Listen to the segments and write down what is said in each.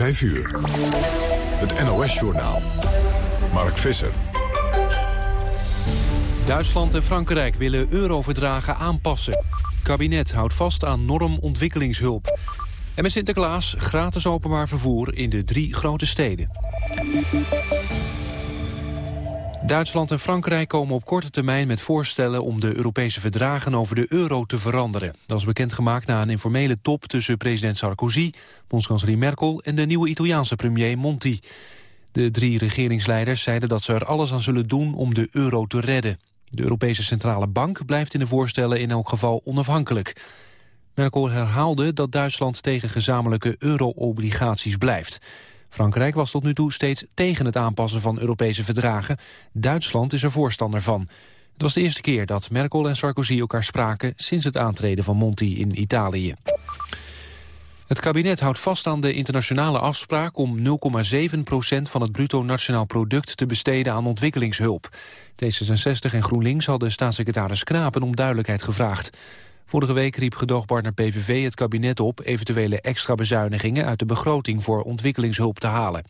5 uur. Het NOS-journaal. Mark Visser. Duitsland en Frankrijk willen euroverdragen aanpassen. Kabinet houdt vast aan norm ontwikkelingshulp. En met Sinterklaas gratis openbaar vervoer in de drie grote steden. Duitsland en Frankrijk komen op korte termijn met voorstellen om de Europese verdragen over de euro te veranderen. Dat is bekendgemaakt na een informele top tussen president Sarkozy, bondskanselier Merkel en de nieuwe Italiaanse premier Monti. De drie regeringsleiders zeiden dat ze er alles aan zullen doen om de euro te redden. De Europese Centrale Bank blijft in de voorstellen in elk geval onafhankelijk. Merkel herhaalde dat Duitsland tegen gezamenlijke euro-obligaties blijft. Frankrijk was tot nu toe steeds tegen het aanpassen van Europese verdragen. Duitsland is er voorstander van. Het was de eerste keer dat Merkel en Sarkozy elkaar spraken... sinds het aantreden van Monti in Italië. Het kabinet houdt vast aan de internationale afspraak om 0,7% van het bruto nationaal product te besteden aan ontwikkelingshulp. D66 en GroenLinks hadden staatssecretaris Knapen om duidelijkheid gevraagd. Vorige week riep gedoogpartner PVV het kabinet op... eventuele extra bezuinigingen uit de begroting voor ontwikkelingshulp te halen.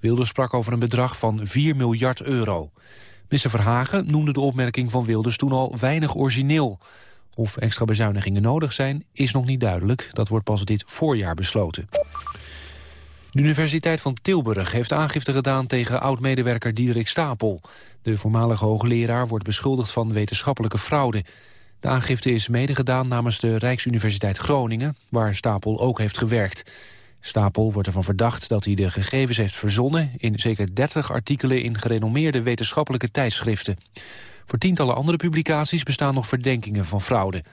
Wilders sprak over een bedrag van 4 miljard euro. Minister Verhagen noemde de opmerking van Wilders toen al weinig origineel. Of extra bezuinigingen nodig zijn, is nog niet duidelijk. Dat wordt pas dit voorjaar besloten. De Universiteit van Tilburg heeft aangifte gedaan tegen oud-medewerker Diederik Stapel. De voormalige hoogleraar wordt beschuldigd van wetenschappelijke fraude. De aangifte is medegedaan namens de Rijksuniversiteit Groningen... waar Stapel ook heeft gewerkt. Stapel wordt ervan verdacht dat hij de gegevens heeft verzonnen... in zeker 30 artikelen in gerenommeerde wetenschappelijke tijdschriften. Voor tientallen andere publicaties bestaan nog verdenkingen van fraude.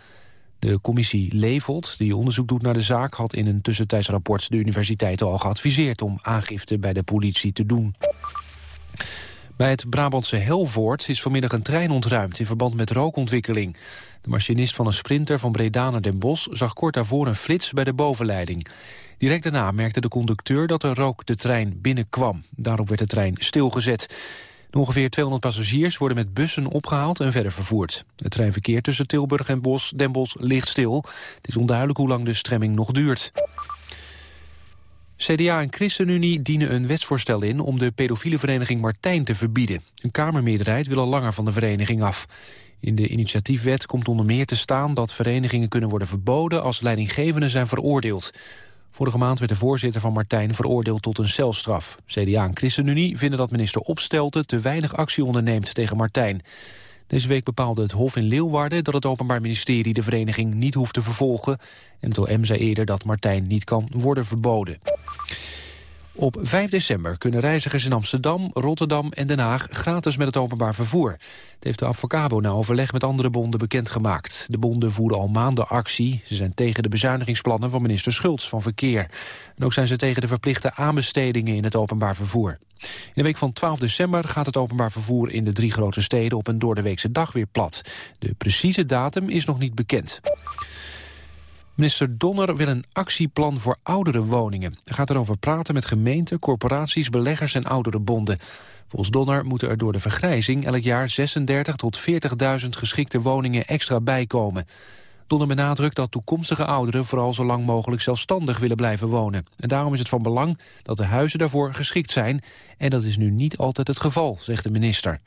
De commissie Levold, die onderzoek doet naar de zaak... had in een tussentijdsrapport de universiteit al geadviseerd... om aangifte bij de politie te doen. Bij het Brabantse Helvoort is vanmiddag een trein ontruimd... in verband met rookontwikkeling. De machinist van een sprinter van Breda naar Den Bosch... zag kort daarvoor een flits bij de bovenleiding. Direct daarna merkte de conducteur dat er rook de trein binnenkwam. Daarop werd de trein stilgezet. De ongeveer 200 passagiers worden met bussen opgehaald en verder vervoerd. Het treinverkeer tussen Tilburg en Bos, Den Bosch ligt stil. Het is onduidelijk hoe lang de stremming nog duurt. CDA en ChristenUnie dienen een wetsvoorstel in om de pedofiele vereniging Martijn te verbieden. Een kamermeerderheid wil al langer van de vereniging af. In de initiatiefwet komt onder meer te staan dat verenigingen kunnen worden verboden als leidinggevenden zijn veroordeeld. Vorige maand werd de voorzitter van Martijn veroordeeld tot een celstraf. CDA en ChristenUnie vinden dat minister Opstelten te weinig actie onderneemt tegen Martijn. Deze week bepaalde het Hof in Leeuwarden dat het Openbaar Ministerie de vereniging niet hoeft te vervolgen. En het OM zei eerder dat Martijn niet kan worden verboden. Op 5 december kunnen reizigers in Amsterdam, Rotterdam en Den Haag gratis met het openbaar vervoer. Het heeft de Avocabo na overleg met andere bonden bekendgemaakt. De bonden voeren al maanden actie. Ze zijn tegen de bezuinigingsplannen van minister Schultz van Verkeer. En ook zijn ze tegen de verplichte aanbestedingen in het openbaar vervoer. In de week van 12 december gaat het openbaar vervoer in de drie grote steden op een doordeweekse dag weer plat. De precieze datum is nog niet bekend. Minister Donner wil een actieplan voor oudere woningen. Hij gaat erover praten met gemeenten, corporaties, beleggers en ouderenbonden. Volgens Donner moeten er door de vergrijzing elk jaar 36 tot 40.000 geschikte woningen extra bijkomen. Donner benadrukt dat toekomstige ouderen vooral zo lang mogelijk zelfstandig willen blijven wonen. En daarom is het van belang dat de huizen daarvoor geschikt zijn. En dat is nu niet altijd het geval, zegt de minister.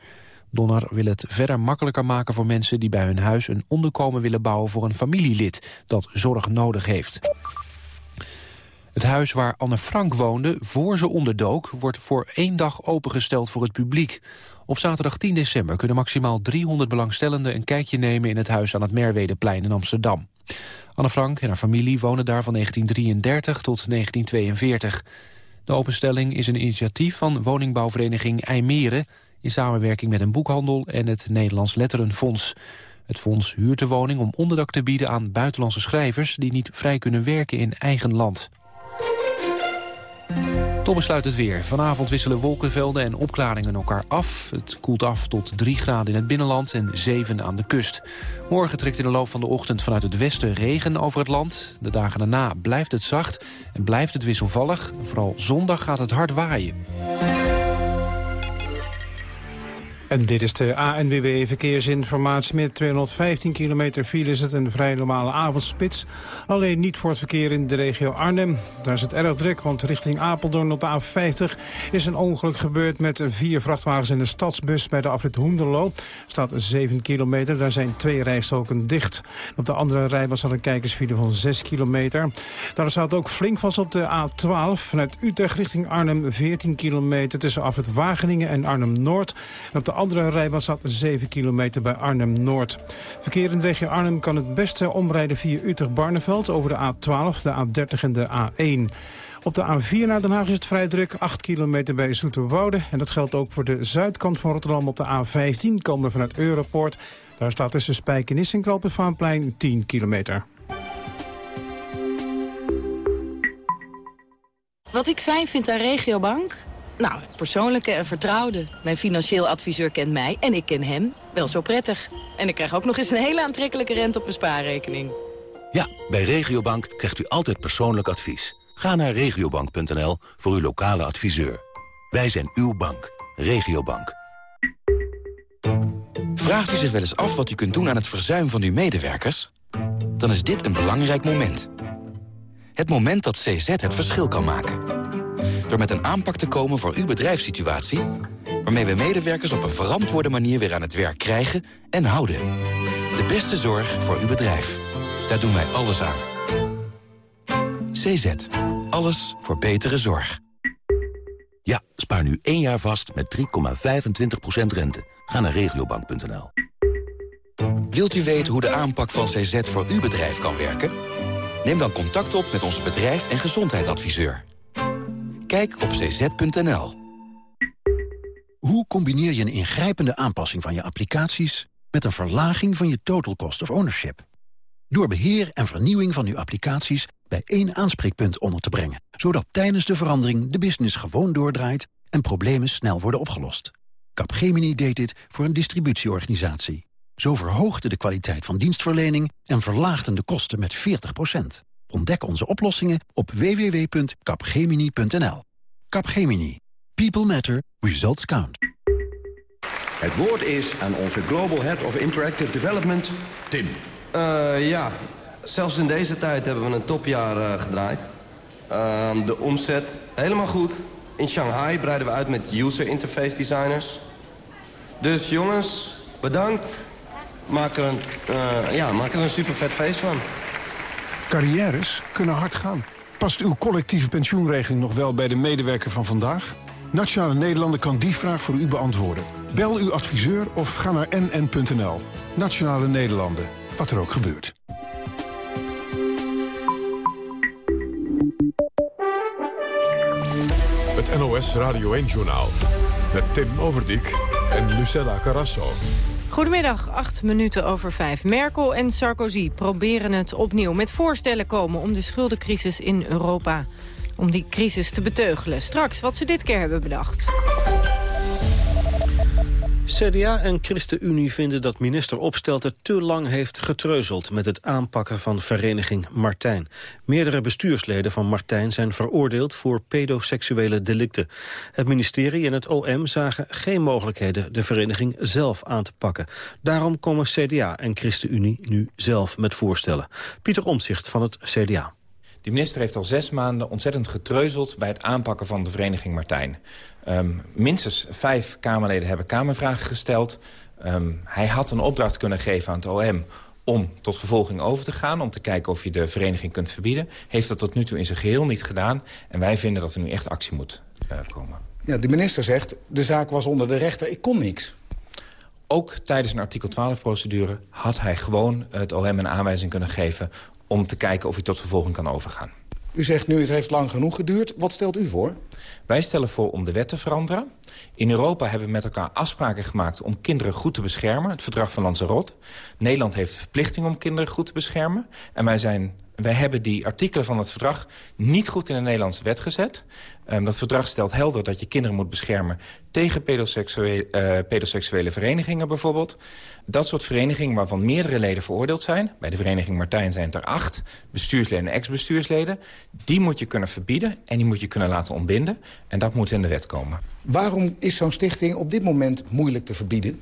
Donner wil het verder makkelijker maken voor mensen die bij hun huis een onderkomen willen bouwen voor een familielid dat zorg nodig heeft. Het huis waar Anne Frank woonde, voor ze onderdook... wordt voor één dag opengesteld voor het publiek. Op zaterdag 10 december kunnen maximaal 300 belangstellenden... een kijkje nemen in het huis aan het Merwedeplein in Amsterdam. Anne Frank en haar familie wonen daar van 1933 tot 1942. De openstelling is een initiatief van woningbouwvereniging IJmeren in samenwerking met een boekhandel en het Nederlands Letterenfonds. Het fonds huurt de woning om onderdak te bieden aan buitenlandse schrijvers... die niet vrij kunnen werken in eigen land. Tot besluit het weer. Vanavond wisselen wolkenvelden en opklaringen elkaar af. Het koelt af tot 3 graden in het binnenland en 7 aan de kust. Morgen trekt in de loop van de ochtend vanuit het westen regen over het land. De dagen daarna blijft het zacht en blijft het wisselvallig. Vooral zondag gaat het hard waaien. En dit is de ANWB Verkeersinformatie. Met 215 kilometer file is het een vrij normale avondspits. Alleen niet voor het verkeer in de regio Arnhem. Daar is het erg druk, want richting Apeldoorn op de A50... is een ongeluk gebeurd met vier vrachtwagens in de stadsbus... bij de afrit Hoenderloo. Er staat 7 kilometer, daar zijn twee rijstroken dicht. Op de andere rijbaan staat een kijkersfile van 6 kilometer. Daar staat ook flink vast op de A12. Vanuit Utrecht richting Arnhem 14 kilometer... tussen afrit Wageningen en Arnhem-Noord. op de andere rijbaan staat 7 kilometer bij Arnhem-Noord. Verkeer in de regio Arnhem kan het beste omrijden via Utrecht-Barneveld... over de A12, de A30 en de A1. Op de A4 naar Den Haag is het vrij druk, 8 kilometer bij Zoeterwoude. En dat geldt ook voor de zuidkant van Rotterdam op de A15, komen vanuit Europort. Daar staat tussen Spijkenis en Vaanplein 10 kilometer. Wat ik fijn vind aan Regiobank? Nou, persoonlijke en vertrouwde. Mijn financieel adviseur kent mij en ik ken hem wel zo prettig. En ik krijg ook nog eens een hele aantrekkelijke rente op mijn spaarrekening. Ja, bij Regiobank krijgt u altijd persoonlijk advies. Ga naar regiobank.nl voor uw lokale adviseur. Wij zijn uw bank. Regiobank. Vraagt u zich wel eens af wat u kunt doen aan het verzuim van uw medewerkers? Dan is dit een belangrijk moment. Het moment dat CZ het verschil kan maken. Door met een aanpak te komen voor uw bedrijfssituatie... waarmee we medewerkers op een verantwoorde manier weer aan het werk krijgen en houden. De beste zorg voor uw bedrijf. Daar doen wij alles aan. CZ. Alles voor betere zorg. Ja, spaar nu één jaar vast met 3,25% rente. Ga naar regiobank.nl. Wilt u weten hoe de aanpak van CZ voor uw bedrijf kan werken? Neem dan contact op met onze bedrijf- en gezondheidsadviseur. Kijk op cz.nl. Hoe combineer je een ingrijpende aanpassing van je applicaties... met een verlaging van je total cost of ownership? Door beheer en vernieuwing van uw applicaties bij één aanspreekpunt onder te brengen. Zodat tijdens de verandering de business gewoon doordraait en problemen snel worden opgelost. Capgemini deed dit voor een distributieorganisatie. Zo verhoogde de kwaliteit van dienstverlening en verlaagden de kosten met 40%. Ontdek onze oplossingen op www.capgemini.nl. Capgemini. People matter. Results count. Het woord is aan onze Global Head of Interactive Development, Tim. Uh, ja, zelfs in deze tijd hebben we een topjaar uh, gedraaid. Uh, de omzet helemaal goed. In Shanghai breiden we uit met user interface designers. Dus jongens, bedankt. Maak er een, uh, ja, maak er een super vet feest van. Carrières kunnen hard gaan. Past uw collectieve pensioenregeling nog wel bij de medewerker van vandaag? Nationale Nederlanden kan die vraag voor u beantwoorden. Bel uw adviseur of ga naar nn.nl. Nationale Nederlanden, wat er ook gebeurt. Het NOS Radio 1-journaal met Tim Overdijk en Lucella Carrasso. Goedemiddag, acht minuten over vijf. Merkel en Sarkozy proberen het opnieuw met voorstellen komen... om de schuldencrisis in Europa, om die crisis te beteugelen. Straks wat ze dit keer hebben bedacht. CDA en ChristenUnie vinden dat minister Opstelten te lang heeft getreuzeld met het aanpakken van vereniging Martijn. Meerdere bestuursleden van Martijn zijn veroordeeld voor pedoseksuele delicten. Het ministerie en het OM zagen geen mogelijkheden de vereniging zelf aan te pakken. Daarom komen CDA en ChristenUnie nu zelf met voorstellen. Pieter Omtzigt van het CDA. De minister heeft al zes maanden ontzettend getreuzeld... bij het aanpakken van de vereniging Martijn. Um, minstens vijf Kamerleden hebben Kamervragen gesteld. Um, hij had een opdracht kunnen geven aan het OM om tot vervolging over te gaan... om te kijken of je de vereniging kunt verbieden. Heeft dat tot nu toe in zijn geheel niet gedaan. En wij vinden dat er nu echt actie moet uh, komen. Ja, de minister zegt, de zaak was onder de rechter, ik kon niks. Ook tijdens een artikel 12-procedure had hij gewoon het OM een aanwijzing kunnen geven om te kijken of hij tot vervolging kan overgaan. U zegt nu het heeft lang genoeg geduurd. Wat stelt u voor? Wij stellen voor om de wet te veranderen. In Europa hebben we met elkaar afspraken gemaakt om kinderen goed te beschermen. Het verdrag van Lanzarote. Nederland heeft de verplichting om kinderen goed te beschermen. En wij zijn wij hebben die artikelen van het verdrag niet goed in de Nederlandse wet gezet. Um, dat verdrag stelt helder dat je kinderen moet beschermen... tegen pedoseksuele, uh, pedoseksuele verenigingen bijvoorbeeld. Dat soort verenigingen waarvan meerdere leden veroordeeld zijn... bij de vereniging Martijn zijn het er acht, bestuursleden en ex-bestuursleden... die moet je kunnen verbieden en die moet je kunnen laten ontbinden. En dat moet in de wet komen. Waarom is zo'n stichting op dit moment moeilijk te verbieden?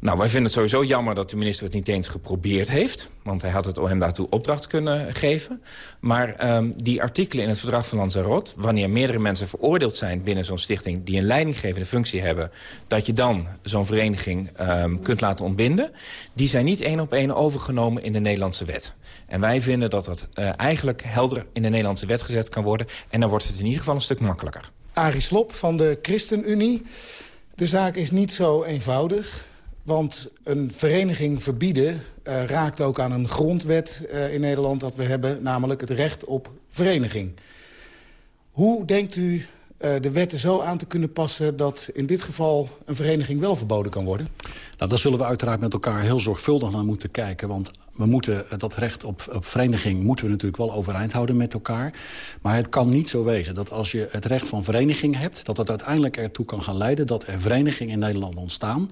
Nou, wij vinden het sowieso jammer dat de minister het niet eens geprobeerd heeft. Want hij had het OM daartoe opdracht kunnen geven. Maar um, die artikelen in het verdrag van Lanzarote... wanneer meerdere mensen veroordeeld zijn binnen zo'n stichting... die een leidinggevende functie hebben... dat je dan zo'n vereniging um, kunt laten ontbinden... die zijn niet één op één overgenomen in de Nederlandse wet. En wij vinden dat dat uh, eigenlijk helder in de Nederlandse wet gezet kan worden. En dan wordt het in ieder geval een stuk makkelijker. Arie Slop van de ChristenUnie. De zaak is niet zo eenvoudig. Want een vereniging verbieden uh, raakt ook aan een grondwet uh, in Nederland dat we hebben. Namelijk het recht op vereniging. Hoe denkt u uh, de wetten zo aan te kunnen passen... dat in dit geval een vereniging wel verboden kan worden? Nou, daar zullen we uiteraard met elkaar heel zorgvuldig naar moeten kijken. Want we moeten dat recht op, op vereniging moeten we natuurlijk wel overeind houden met elkaar. Maar het kan niet zo wezen dat als je het recht van vereniging hebt... dat dat uiteindelijk ertoe kan gaan leiden dat er verenigingen in Nederland ontstaan...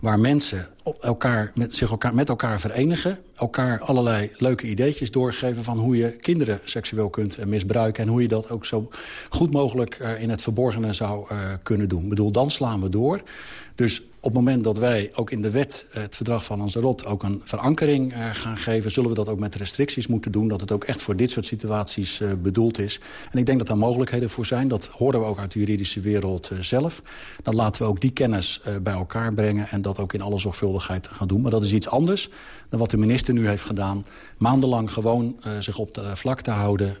waar mensen elkaar, met, zich elkaar, met elkaar verenigen... elkaar allerlei leuke ideetjes doorgeven van hoe je kinderen seksueel kunt misbruiken... en hoe je dat ook zo goed mogelijk uh, in het verborgene zou uh, kunnen doen. Ik bedoel, dan slaan we door. Dus op het moment dat wij ook in de wet het verdrag van Lanzarote ook een verankering uh, gaan geven... zullen we dat ook met restricties moeten doen. Dat het ook echt voor dit soort situaties uh, bedoeld is. En ik denk dat daar mogelijkheden voor zijn. Dat horen we ook uit de juridische wereld zelf. Dan laten we ook die kennis bij elkaar brengen... en dat ook in alle zorgvuldigheid gaan doen. Maar dat is iets anders dan wat de minister nu heeft gedaan. Maandenlang gewoon zich op de vlakte houden.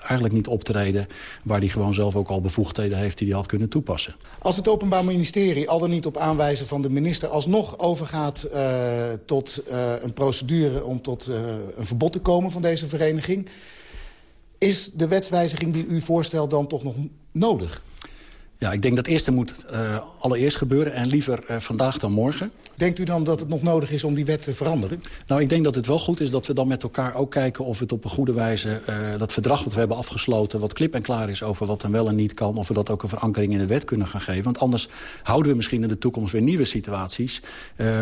eigenlijk niet optreden. Waar hij gewoon zelf ook al bevoegdheden heeft die hij had kunnen toepassen. Als het Openbaar Ministerie al dan niet op aanwijzen van de minister alsnog overgaat uh, tot uh, een procedure... om tot uh, een verbod te komen van deze vereniging... is de wetswijziging die u voorstelt dan toch nog nodig? Ja, ik denk dat het eerste moet uh, allereerst gebeuren en liever uh, vandaag dan morgen. Denkt u dan dat het nog nodig is om die wet te veranderen? Nou, ik denk dat het wel goed is dat we dan met elkaar ook kijken... of het op een goede wijze, uh, dat verdrag wat we hebben afgesloten... wat klip en klaar is over wat er wel en niet kan... of we dat ook een verankering in de wet kunnen gaan geven. Want anders houden we misschien in de toekomst weer nieuwe situaties...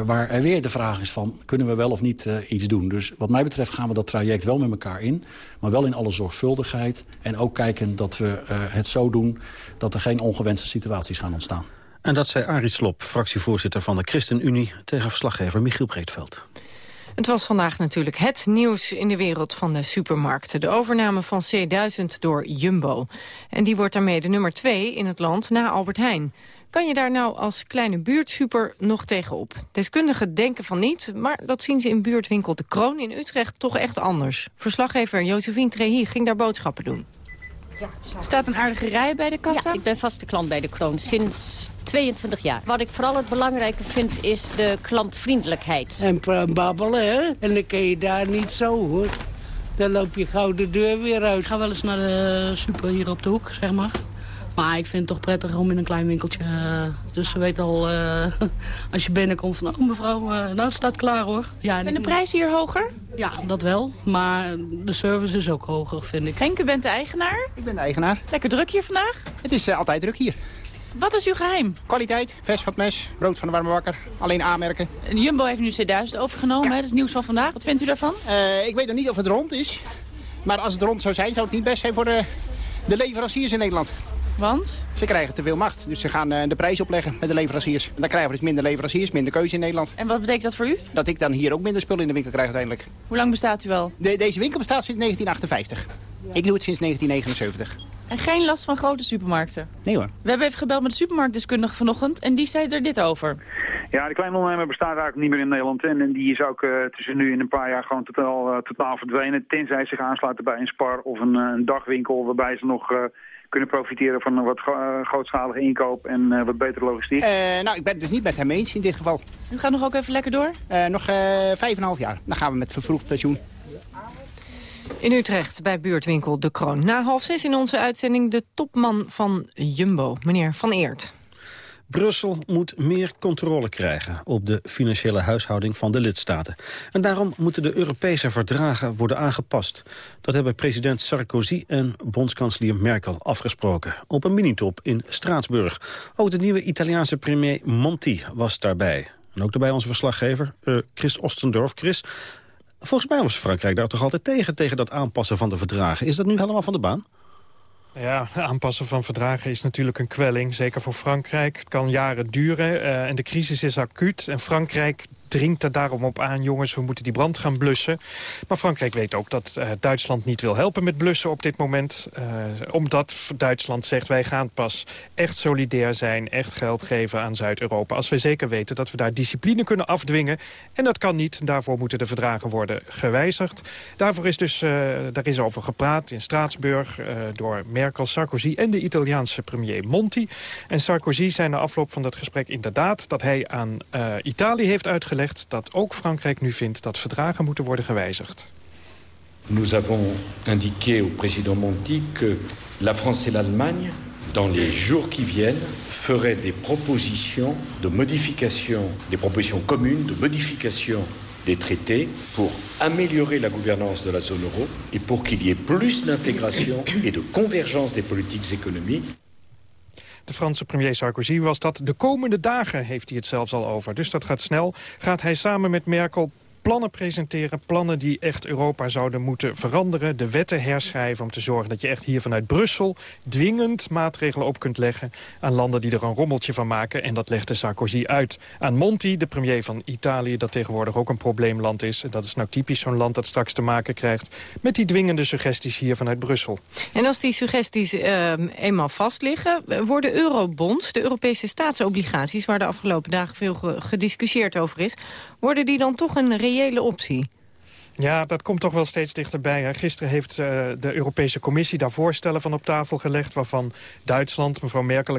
waar er weer de vraag is van, kunnen we wel of niet iets doen? Dus wat mij betreft gaan we dat traject wel met elkaar in... maar wel in alle zorgvuldigheid. En ook kijken dat we het zo doen dat er geen ongewenste situaties gaan ontstaan. En dat zei Arie Slop, fractievoorzitter van de ChristenUnie... tegen verslaggever Michiel Breedveld. Het was vandaag natuurlijk het nieuws in de wereld van de supermarkten. De overname van C1000 door Jumbo. En die wordt daarmee de nummer 2 in het land na Albert Heijn. Kan je daar nou als kleine buurtsuper nog tegenop? Deskundigen denken van niet, maar dat zien ze in buurtwinkel De Kroon in Utrecht toch echt anders. Verslaggever Josephine Trehi ging daar boodschappen doen. Ja, staat een aardige rij bij de kassa? Ja, ik ben vaste klant bij de Kroon sinds 22 jaar. Wat ik vooral het belangrijke vind is de klantvriendelijkheid. En babbelen, hè? En dan kun je daar niet zo, hoor. Dan loop je gauw de deur weer uit. Ik ga wel eens naar de super hier op de hoek, zeg maar. Maar ik vind het toch prettig om in een klein winkeltje... Uh, dus ze weet al, uh, als je binnenkomt van... oh mevrouw, uh, nou het staat klaar hoor. Ja, Zijn de prijzen hier hoger? Ja, dat wel. Maar de service is ook hoger, vind ik. Henk, u bent de eigenaar? Ik ben de eigenaar. Lekker druk hier vandaag? Het is altijd druk hier. Wat is uw geheim? Kwaliteit, vers van het mes, brood van de warme wakker. Alleen aanmerken. Jumbo heeft nu C1000 overgenomen, ja. hè? dat is nieuws van vandaag. Wat vindt u daarvan? ik weet nog niet of het rond is. Maar als het rond zou zijn, zou het niet best zijn voor de, de leveranciers in Nederland. Want? Ze krijgen te veel macht, dus ze gaan uh, de prijs opleggen met de leveranciers. En dan krijgen we dus minder leveranciers, minder keuze in Nederland. En wat betekent dat voor u? Dat ik dan hier ook minder spullen in de winkel krijg uiteindelijk. Hoe lang bestaat u al? De, deze winkel bestaat sinds 1958. Ik doe het sinds 1979. En geen last van grote supermarkten? Nee hoor. We hebben even gebeld met de supermarktdeskundige vanochtend en die zei er dit over. Ja, de kleine ondernemer bestaat eigenlijk niet meer in Nederland. En, en die is ook uh, tussen nu en een paar jaar gewoon totaal, uh, totaal verdwenen. Tenzij ze zich aansluiten bij een spar of een, een dagwinkel waarbij ze nog kunnen profiteren van een wat uh, grootschalige inkoop en uh, wat betere logistiek? Uh, nou, ik ben het dus niet met hem eens in dit geval. U gaat nog ook even lekker door? nog vijf en half jaar. Dan gaan we met vervroegd pensioen. In Utrecht bij buurtwinkel De Kroon. Na half zes in onze uitzending de topman van Jumbo, meneer Van Eert. Brussel moet meer controle krijgen op de financiële huishouding van de lidstaten. En daarom moeten de Europese verdragen worden aangepast. Dat hebben president Sarkozy en bondskanselier Merkel afgesproken. Op een minitop in Straatsburg. Ook de nieuwe Italiaanse premier Monti was daarbij. En ook daarbij onze verslaggever uh, Chris Ostendorf. Chris, volgens mij was Frankrijk daar toch altijd tegen, tegen dat aanpassen van de verdragen. Is dat nu helemaal van de baan? Ja, aanpassen van verdragen is natuurlijk een kwelling. Zeker voor Frankrijk. Het kan jaren duren uh, en de crisis is acuut. En Frankrijk dringt er daarom op aan, jongens, we moeten die brand gaan blussen. Maar Frankrijk weet ook dat uh, Duitsland niet wil helpen met blussen op dit moment. Uh, omdat Duitsland zegt, wij gaan pas echt solidair zijn, echt geld geven aan Zuid-Europa. Als we zeker weten dat we daar discipline kunnen afdwingen. En dat kan niet, daarvoor moeten de verdragen worden gewijzigd. Daarvoor is dus, uh, daar is over gepraat in Straatsburg door Merkel, Sarkozy en de Italiaanse premier Monti. En Sarkozy zei na afloop van dat gesprek inderdaad dat hij aan Italië heeft uitgelegd dat ook Frankrijk nu vindt dat verdragen moeten worden gewijzigd. Nous avons indiqué au président Monti que la France et l'Allemagne dans les jours qui viennent, feraient des propositions de modification, des propositions communes de modification des traités pour améliorer la gouvernance de la zone euro et pour qu'il y ait plus d'intégration et de convergence des politiques économiques. De Franse premier Sarkozy was dat. De komende dagen heeft hij het zelfs al over. Dus dat gaat snel. Gaat hij samen met Merkel plannen presenteren. Plannen die echt Europa zouden moeten veranderen. De wetten herschrijven om te zorgen dat je echt hier vanuit Brussel... dwingend maatregelen op kunt leggen aan landen die er een rommeltje van maken. En dat legde Sarkozy uit aan Monti, de premier van Italië... dat tegenwoordig ook een probleemland is. Dat is nou typisch zo'n land dat straks te maken krijgt... met die dwingende suggesties hier vanuit Brussel. En als die suggesties uh, eenmaal vastliggen... worden eurobonds, de Europese staatsobligaties... waar de afgelopen dagen veel gediscussieerd over is... worden die dan toch een reële optie? Ja, dat komt toch wel steeds dichterbij. Gisteren heeft uh, de Europese Commissie daar voorstellen van op tafel gelegd... waarvan Duitsland, mevrouw Merkel,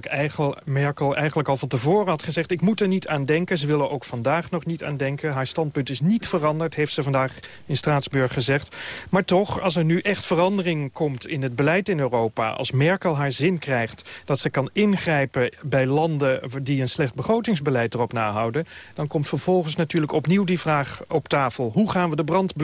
Merkel eigenlijk al van tevoren had gezegd... ik moet er niet aan denken. Ze willen ook vandaag nog niet aan denken. Haar standpunt is niet veranderd, heeft ze vandaag in Straatsburg gezegd. Maar toch, als er nu echt verandering komt in het beleid in Europa... als Merkel haar zin krijgt dat ze kan ingrijpen bij landen... die een slecht begrotingsbeleid erop nahouden... dan komt vervolgens natuurlijk opnieuw die vraag op tafel. Hoe gaan we de brand?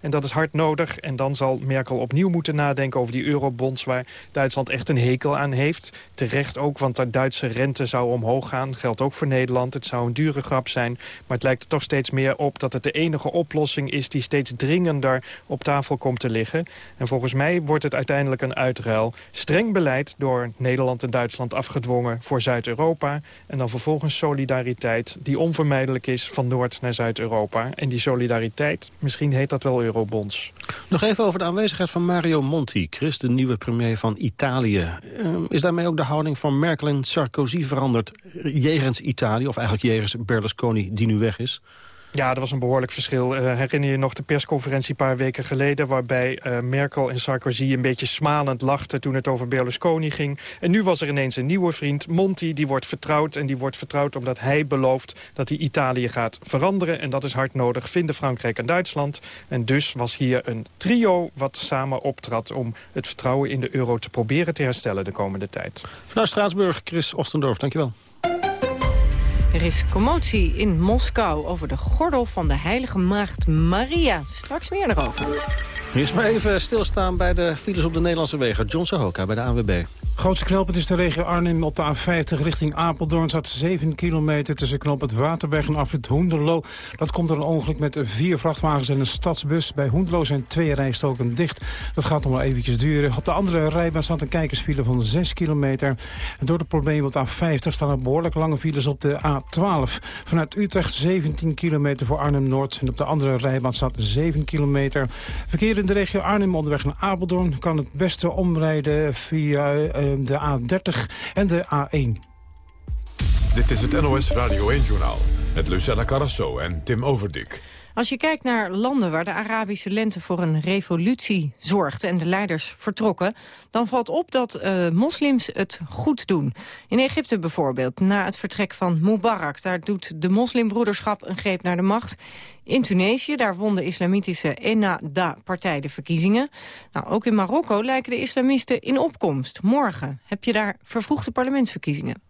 En dat is hard nodig. En dan zal Merkel opnieuw moeten nadenken over die eurobonds... waar Duitsland echt een hekel aan heeft. Terecht ook, want de Duitse rente zou omhoog gaan. Geldt ook voor Nederland. Het zou een dure grap zijn. Maar het lijkt er toch steeds meer op dat het de enige oplossing is... die steeds dringender op tafel komt te liggen. En volgens mij wordt het uiteindelijk een uitruil. Streng beleid door Nederland en Duitsland afgedwongen voor Zuid-Europa. En dan vervolgens solidariteit die onvermijdelijk is van Noord naar Zuid-Europa. En die solidariteit, misschien heet dat wel eurobonds. Nog even over de aanwezigheid van Mario Monti, Chris, de nieuwe premier van Italië. Uh, is daarmee ook de houding van Merkel en Sarkozy veranderd jegens Italië, of eigenlijk jegens Berlusconi die nu weg is? Ja, er was een behoorlijk verschil. Uh, herinner je nog de persconferentie een paar weken geleden... waarbij uh, Merkel en Sarkozy een beetje smalend lachten toen het over Berlusconi ging. En nu was er ineens een nieuwe vriend, Monti, die wordt vertrouwd. En die wordt vertrouwd omdat hij belooft dat hij Italië gaat veranderen. En dat is hard nodig, vinden Frankrijk en Duitsland. En dus was hier een trio wat samen optrad... om het vertrouwen in de euro te proberen te herstellen de komende tijd. Vanuit Straatsburg, Chris Ostendorf, dankjewel. Er is commotie in Moskou over de gordel van de heilige maagd Maria. Straks meer erover. Eerst maar even stilstaan bij de files op de Nederlandse wegen. John Sahoka bij de ANWB. Grootste knooppunt is de regio Arnhem op de A50 richting Apeldoorn. Zat 7 kilometer tussen knooppunt Waterberg en afrit Hoenderlo. Dat komt door een ongeluk met vier vrachtwagens en een stadsbus. Bij Hoenderlo zijn twee rijstoken dicht. Dat gaat nog maar eventjes duren. Op de andere rijbaan staat een kijkersfile van 6 kilometer. Door de problemen op de A50 staan er behoorlijk lange files op de A12. Vanuit Utrecht 17 kilometer voor Arnhem-Noord. En op de andere rijbaan staat 7 kilometer. Verkeer in de regio Arnhem onderweg naar Apeldoorn... kan het beste omrijden via uh, de A30 en de A1. Dit is het NOS Radio 1-journaal met Lucella Carrasso en Tim Overdik. Als je kijkt naar landen waar de Arabische lente voor een revolutie zorgt... en de leiders vertrokken, dan valt op dat uh, moslims het goed doen. In Egypte bijvoorbeeld, na het vertrek van Mubarak... daar doet de moslimbroederschap een greep naar de macht. In Tunesië, daar won de islamitische Ennahda-partij de verkiezingen. Nou, ook in Marokko lijken de islamisten in opkomst. Morgen heb je daar vervroegde parlementsverkiezingen.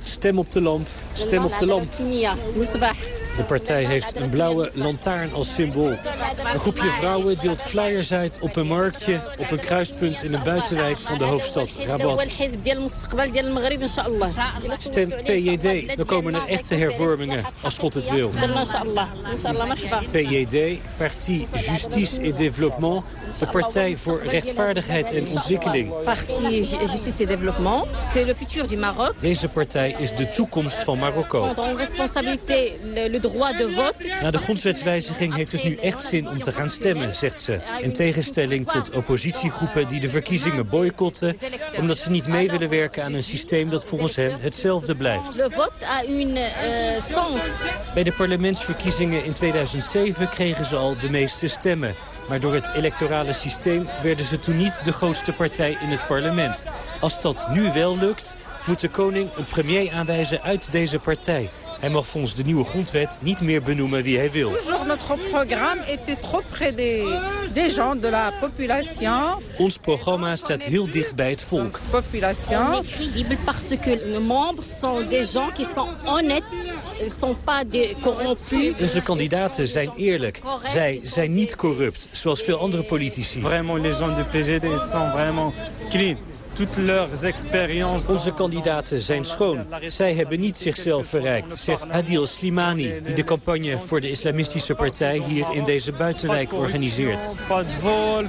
Stem op de lamp, stem op de lamp. De partij heeft een blauwe lantaarn als symbool. Een groepje vrouwen deelt flyers uit op een marktje... op een kruispunt in een buitenwijk van de hoofdstad Rabat. Stem PJD, dan komen er echte hervormingen, als God het wil. PJD, Parti Justice et Développement... de Partij voor Rechtvaardigheid en Ontwikkeling. Parti Justice et Développement, c'est le futur du Maroc. Deze partij is de toekomst van Marokko. Droit de vote. Na de grondwetswijziging heeft het nu echt zin om te gaan stemmen, zegt ze. In tegenstelling tot oppositiegroepen die de verkiezingen boycotten... omdat ze niet mee willen werken aan een systeem dat volgens hen hetzelfde blijft. Sens. Bij de parlementsverkiezingen in 2007 kregen ze al de meeste stemmen. Maar door het electorale systeem werden ze toen niet de grootste partij in het parlement. Als dat nu wel lukt, moet de koning een premier aanwijzen uit deze partij. Hij mag volgens de nieuwe grondwet niet meer benoemen wie hij wil. Toujours notre programme était trop près des, des gens, de la population. Ons programma staat heel dicht bij het volk. Population. On est crédible parce que nos membres sont des gens qui sont honnêtes, sont pas des corrompus. Onze kandidaten zijn eerlijk. Zij zijn niet corrupt, zoals veel andere politici. Vraiment, les gens du PGD sont vraiment clean. Onze kandidaten zijn schoon. Zij hebben niet zichzelf verrijkt, zegt Adil Slimani... die de campagne voor de islamistische partij hier in deze buitenwijk organiseert.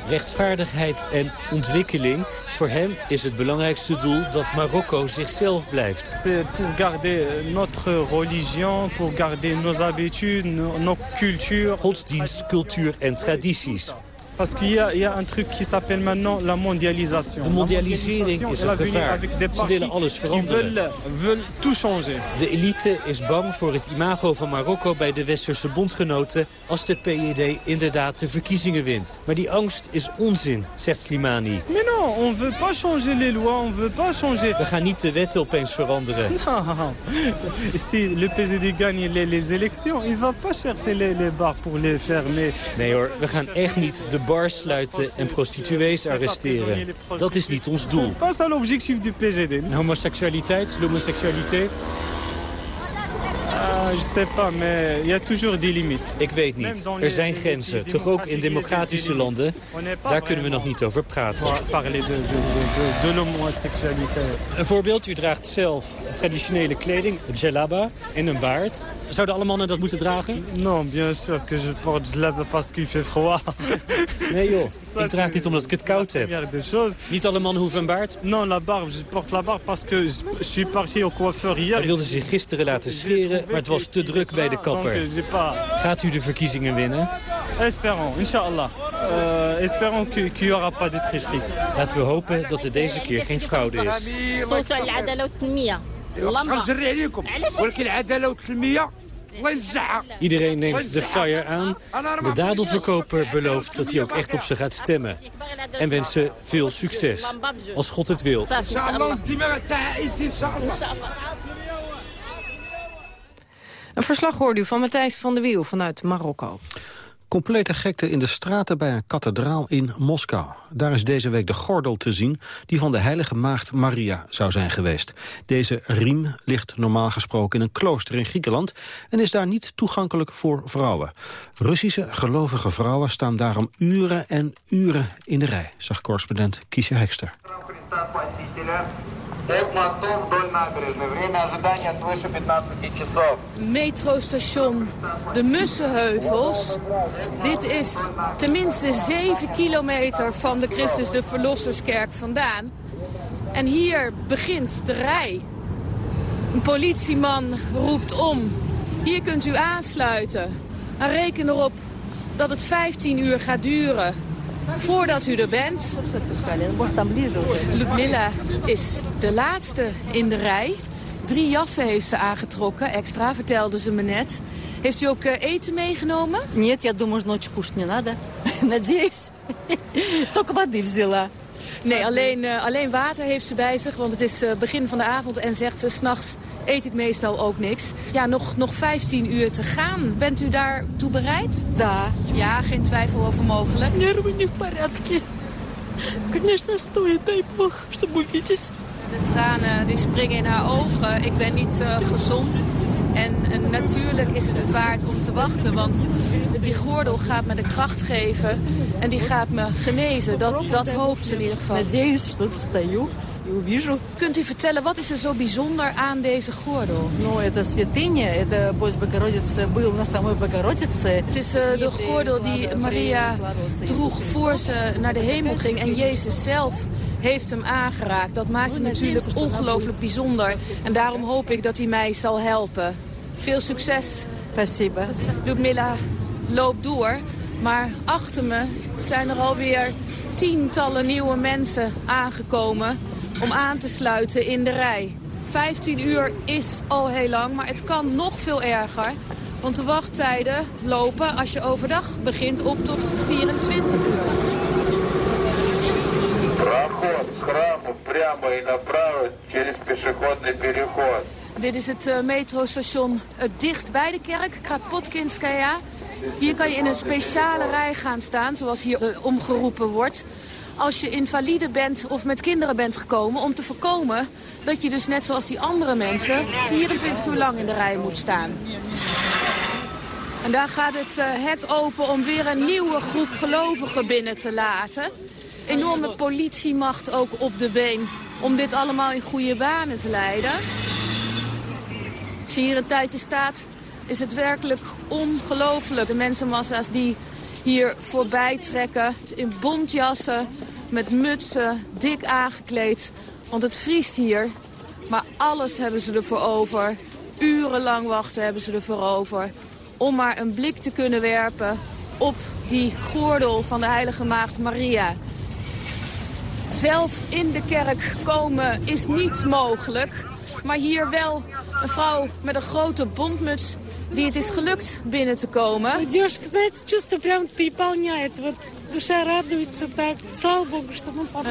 Rechtvaardigheid en ontwikkeling. Voor hem is het belangrijkste doel dat Marokko zichzelf blijft. C'est pour garder notre religion, pour garder nos habitudes, nos cultures. Godsdienst, cultuur en tradities. Parce qu'il y, y a un truc qui s'appelle maintenant la mondialisation. De mondialisering is een gevaar. Ze willen alles veranderen. veulent, veulent tout changer. De elite is bang voor het imago van Marokko bij de westerse bondgenoten... als de PJD inderdaad de verkiezingen wint. Maar die angst is onzin, zegt Slimani. Mais non, on veut pas changer les lois, on veut pas changer... We gaan niet de wetten opeens veranderen. Non, si le PSD gagne les, les élections, il va pas chercher les, les bars pour les fermer. Nee hoor, we gaan echt niet de bars sluiten en prostituees arresteren. Dat is niet ons doel. Pas ça l'objectif du PGD. Homoseksualiteit, l'homoseksualiteit? Ah, je sais pas, mais il y a toujours des limites. Ik weet niet. Er zijn grenzen, toch ook in democratische landen. Daar kunnen we nog niet over praten. Een voorbeeld, u draagt zelf traditionele kleding, een djellaba en een baard. Zouden alle mannen dat moeten dragen? Non, bien sûr que je porte djellaba parce qu'il fait froid. Nee joh, ik draag dit omdat ik het koud heb. Niet alle mannen hoeven een baard. Non, la barbe, je porte la barbe parce que je, je suis parti au coiffeur hier. Hij wilde zich gisteren laten scheren, maar het was te druk bij de kapper. Gaat u de verkiezingen winnen? Esperons, inshallah. Uh, esperons qu'il aura pas de. Laten we hopen dat er deze keer geen fraude is. Iedereen neemt de fire aan. De dadelverkoper belooft dat hij ook echt op ze gaat stemmen. En wens ze veel succes. Als God het wil. Een verslag hoorde u van Matthijs van der Wiel vanuit Marokko. Complete gekte in de straten bij een kathedraal in Moskou. Daar is deze week de gordel te zien die van de heilige maagd Maria zou zijn geweest. Deze riem ligt normaal gesproken in een klooster in Griekenland... en is daar niet toegankelijk voor vrouwen. Russische gelovige vrouwen staan daarom uren en uren in de rij... zag correspondent Kiesje Hekster. От мостов вдоль набережной. Время ожидания свыше 15 часов. Metrostation De Mussenheuvels. Dit is tenminste 7 kilometer van de Christus de Verlosserskerk vandaan. En hier begint de rij. Een politieman roept om. Hier kunt u aansluiten. En reken erop dat het 15 uur gaat duren voordat u er bent. Ludmilla is de laatste in de rij. Drie jassen heeft ze aangetrokken, extra, vertelde ze me net. Heeft u ook eh, eten meegenomen? Нет, я думаю, ночью кушать не надо. Надеюсь. Только воды взяла. Nee, alleen, eh, alleen water heeft ze bij zich, want het is eh, begin van de avond en zegt ze, s'nachts eet ik meestal ook niks. Ja, nog, nog 15 uur te gaan. Bent u daartoe bereid? Да. Ja, geen twijfel over mogelijk. Нервы не в порядке. Конечно, стоит, дай бог, чтобы увидеть. de tranen die springen in haar ogen. Ik ben niet eh, gezond. En eh, natuurlijk is het het waard om te wachten. Want die gordel gaat me de kracht geven. En die gaat me genezen. Dat, dat hoopt ze in ieder geval. Kunt u vertellen, wat is er zo bijzonder aan deze gordel? Het is eh, de gordel die Maria droeg voor ze naar de hemel ging. En Jezus zelf heeft hem aangeraakt. Dat maakt hem natuurlijk ongelooflijk bijzonder. En daarom hoop ik dat hij mij zal helpen. Veel succes. Spasiba. Mila, loop door. Maar achter me zijn er alweer tientallen nieuwe mensen aangekomen om aan te sluiten in de rij. 15 uur is al heel lang, maar het kan nog veel erger. Want de wachttijden lopen als je overdag begint op tot 24 uur. Dit is het uh, metrostation het dichtst bij de kerk, Krapotkinskaya. Hier kan je in een speciale rij gaan staan, zoals hier uh, omgeroepen wordt als je invalide bent of met kinderen bent gekomen... om te voorkomen dat je dus net zoals die andere mensen 24 uur lang in de rij moet staan. En daar gaat het uh, hek open om weer een nieuwe groep gelovigen binnen te laten. Enorme politiemacht ook op de been om dit allemaal in goede banen te leiden. Als je hier een tijdje staat, is het werkelijk ongelooflijk. De mensenmassa's die hier voorbij trekken in bontjassen, met mutsen, dik aangekleed. Want het vriest hier, maar alles hebben ze ervoor over. Urenlang wachten hebben ze ervoor over. Om maar een blik te kunnen werpen op die gordel van de heilige maagd Maria. Zelf in de kerk komen is niet mogelijk. Maar hier wel een vrouw met een grote bondmuts die het is gelukt binnen te komen.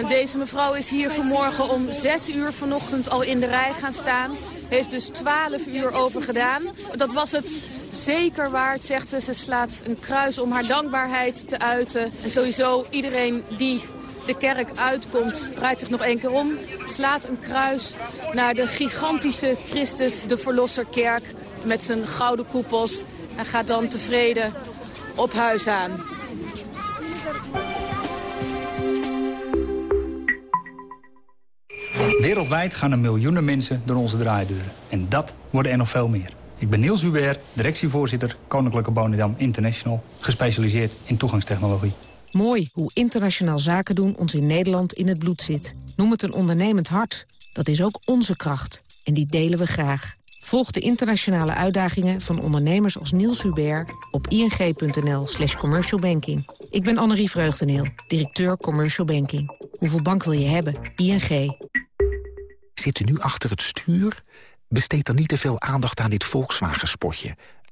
Deze mevrouw is hier vanmorgen om 6 uur vanochtend al in de rij gaan staan. Heeft dus 12 uur over gedaan. Dat was het zeker waard, zegt ze. Ze slaat een kruis om haar dankbaarheid te uiten. En sowieso iedereen die de kerk uitkomt, draait zich nog één keer om. Slaat een kruis naar de gigantische Christus, de Verlosserkerk met zijn gouden koepels. En gaat dan tevreden op huis aan. Wereldwijd gaan er miljoenen mensen door onze draaideuren. En dat worden er nog veel meer. Ik ben Niels Hubert, directievoorzitter Koninklijke Bonedam International... gespecialiseerd in toegangstechnologie. Mooi hoe internationaal zaken doen ons in Nederland in het bloed zit. Noem het een ondernemend hart. Dat is ook onze kracht. En die delen we graag. Volg de internationale uitdagingen van ondernemers als Niels Hubert op ing.nl slash commercialbanking. Ik ben Annerie Vreugdeneel, directeur Commercial Banking. Hoeveel bank wil je hebben? ING. Zit u nu achter het stuur? Besteed dan niet te veel aandacht aan dit Volkswagen-spotje.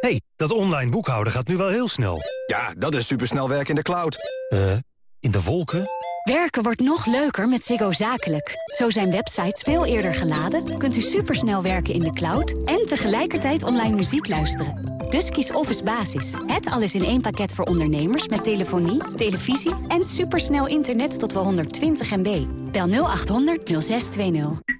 Hey, dat online boekhouden gaat nu wel heel snel. Ja, dat is supersnel werken in de cloud. Eh, in de wolken? Werken wordt nog leuker met Ziggo Zakelijk. Zo zijn websites veel eerder geladen, kunt u supersnel werken in de cloud... en tegelijkertijd online muziek luisteren. Dus kies Office Basis. Het alles in één pakket voor ondernemers met telefonie, televisie... en supersnel internet tot wel 120 MB. Bel 0800 0620.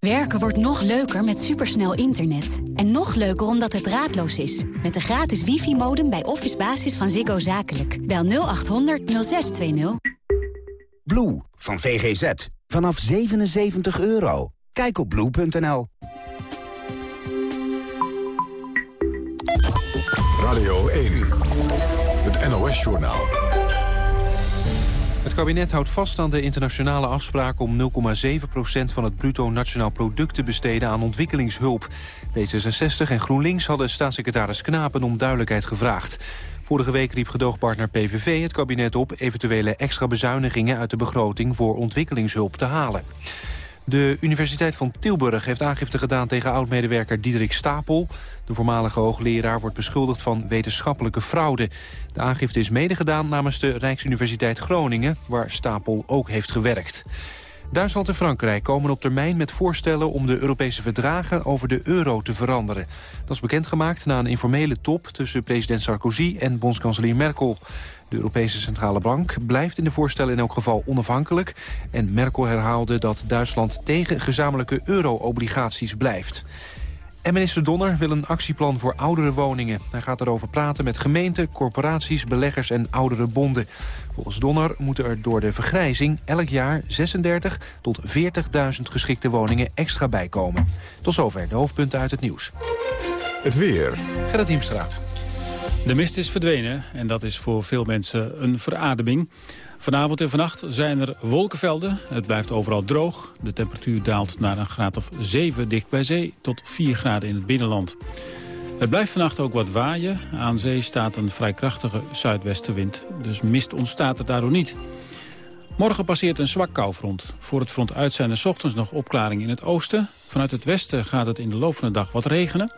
Werken wordt nog leuker met supersnel internet. En nog leuker omdat het draadloos is. Met de gratis wifi-modem bij Office Basis van Ziggo Zakelijk. Bel 0800 0620. Blue van VGZ. Vanaf 77 euro. Kijk op blue.nl. Radio 1. Het NOS. NOS-journaal. Het kabinet houdt vast aan de internationale afspraak om 0,7% van het bruto nationaal product te besteden aan ontwikkelingshulp. D66 en GroenLinks hadden staatssecretaris Knapen om duidelijkheid gevraagd. Vorige week riep gedoogpartner PVV het kabinet op... eventuele extra bezuinigingen uit de begroting voor ontwikkelingshulp te halen. De Universiteit van Tilburg heeft aangifte gedaan tegen oud-medewerker Diederik Stapel. De voormalige hoogleraar wordt beschuldigd van wetenschappelijke fraude. De aangifte is medegedaan namens de Rijksuniversiteit Groningen... waar Stapel ook heeft gewerkt. Duitsland en Frankrijk komen op termijn met voorstellen om de Europese verdragen over de euro te veranderen. Dat is bekendgemaakt na een informele top tussen president Sarkozy en bondskanselier Merkel. De Europese Centrale Bank blijft in de voorstellen in elk geval onafhankelijk. En Merkel herhaalde dat Duitsland tegen gezamenlijke euro-obligaties blijft. En minister Donner wil een actieplan voor oudere woningen. Hij gaat erover praten met gemeenten, corporaties, beleggers en oudere bonden. Volgens Donner moeten er door de vergrijzing elk jaar 36 tot 40.000 geschikte woningen extra bijkomen. Tot zover de hoofdpunten uit het nieuws. Het weer. Gerrit Hiemstra. De mist is verdwenen en dat is voor veel mensen een verademing. Vanavond en vannacht zijn er wolkenvelden. Het blijft overal droog. De temperatuur daalt naar een graad of 7 dicht bij zee... tot 4 graden in het binnenland. Het blijft vannacht ook wat waaien. Aan zee staat een vrij krachtige zuidwestenwind. Dus mist ontstaat er daardoor niet. Morgen passeert een zwak koufront. Voor het front uit zijn er ochtends nog opklaringen in het oosten. Vanuit het westen gaat het in de loop van de dag wat regenen.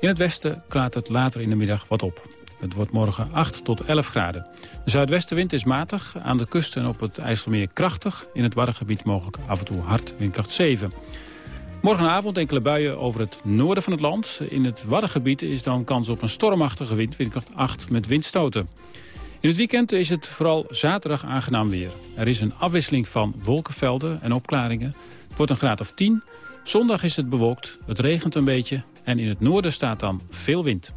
In het westen klaart het later in de middag wat op. Het wordt morgen 8 tot 11 graden. De zuidwestenwind is matig, aan de kust en op het IJsselmeer krachtig. In het Waddengebied mogelijk af en toe hard, windkracht 7. Morgenavond enkele buien over het noorden van het land. In het Waddengebied is dan kans op een stormachtige wind, windkracht 8 met windstoten. In het weekend is het vooral zaterdag aangenaam weer. Er is een afwisseling van wolkenvelden en opklaringen. Het wordt een graad of 10. Zondag is het bewolkt, het regent een beetje en in het noorden staat dan veel wind.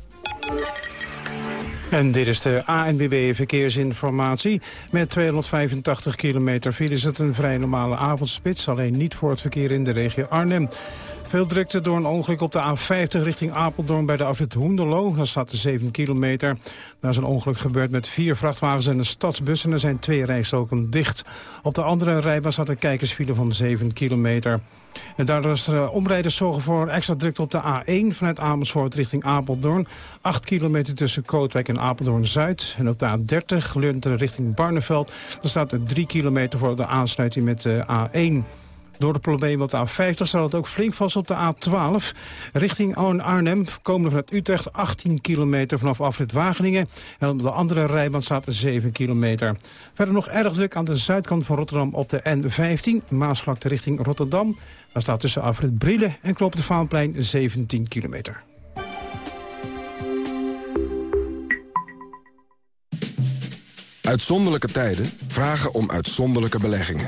En dit is de ANBB Verkeersinformatie. Met 285 kilometer file is het een vrij normale avondspits. Alleen niet voor het verkeer in de regio Arnhem. Veel drukte door een ongeluk op de A50 richting Apeldoorn bij de afrit Hoenderlo. Daar staat de 7 kilometer. Daar is een ongeluk gebeurd met vier vrachtwagens en een stadsbus... en er zijn twee rijstroken dicht. Op de andere rijbaan staat een kijkersfile van 7 kilometer. En daardoor is er eh, omrijders zorgen voor extra drukte op de A1... vanuit Amersfoort richting Apeldoorn. 8 kilometer tussen Kootwijk en Apeldoorn-Zuid. En op de A30 Lunteren richting Barneveld. Daar staat er 3 kilometer voor de aansluiting met de A1. Door de problemen op de A50 staat het ook flink vast op de A12. Richting Arnhem komen vanuit Utrecht 18 kilometer vanaf afrit Wageningen. En op de andere rijbaan staat 7 kilometer. Verder nog erg druk aan de zuidkant van Rotterdam op de N15. Maasvlakte richting Rotterdam. Daar staat tussen afrit Brielen en Kloop de Vaanplein 17 kilometer. Uitzonderlijke tijden vragen om uitzonderlijke beleggingen.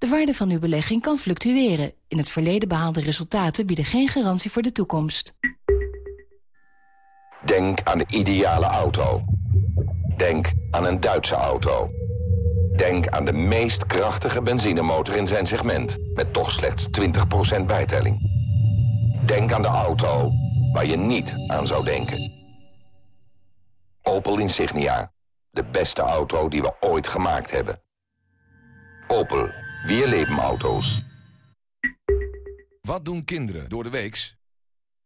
De waarde van uw belegging kan fluctueren. In het verleden behaalde resultaten bieden geen garantie voor de toekomst. Denk aan de ideale auto. Denk aan een Duitse auto. Denk aan de meest krachtige benzinemotor in zijn segment... met toch slechts 20% bijtelling. Denk aan de auto waar je niet aan zou denken. Opel Insignia. De beste auto die we ooit gemaakt hebben. Opel. Wir leben auto's. Wat doen kinderen door de weeks?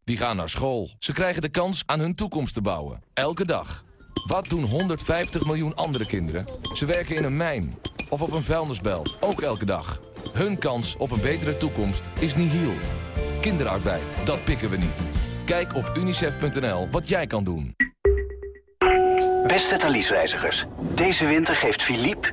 Die gaan naar school. Ze krijgen de kans aan hun toekomst te bouwen. Elke dag. Wat doen 150 miljoen andere kinderen? Ze werken in een mijn of op een vuilnisbelt. Ook elke dag. Hun kans op een betere toekomst is nihil. Kinderarbeid, dat pikken we niet. Kijk op unicef.nl wat jij kan doen. Beste Thalys-reizigers, deze winter geeft Philippe,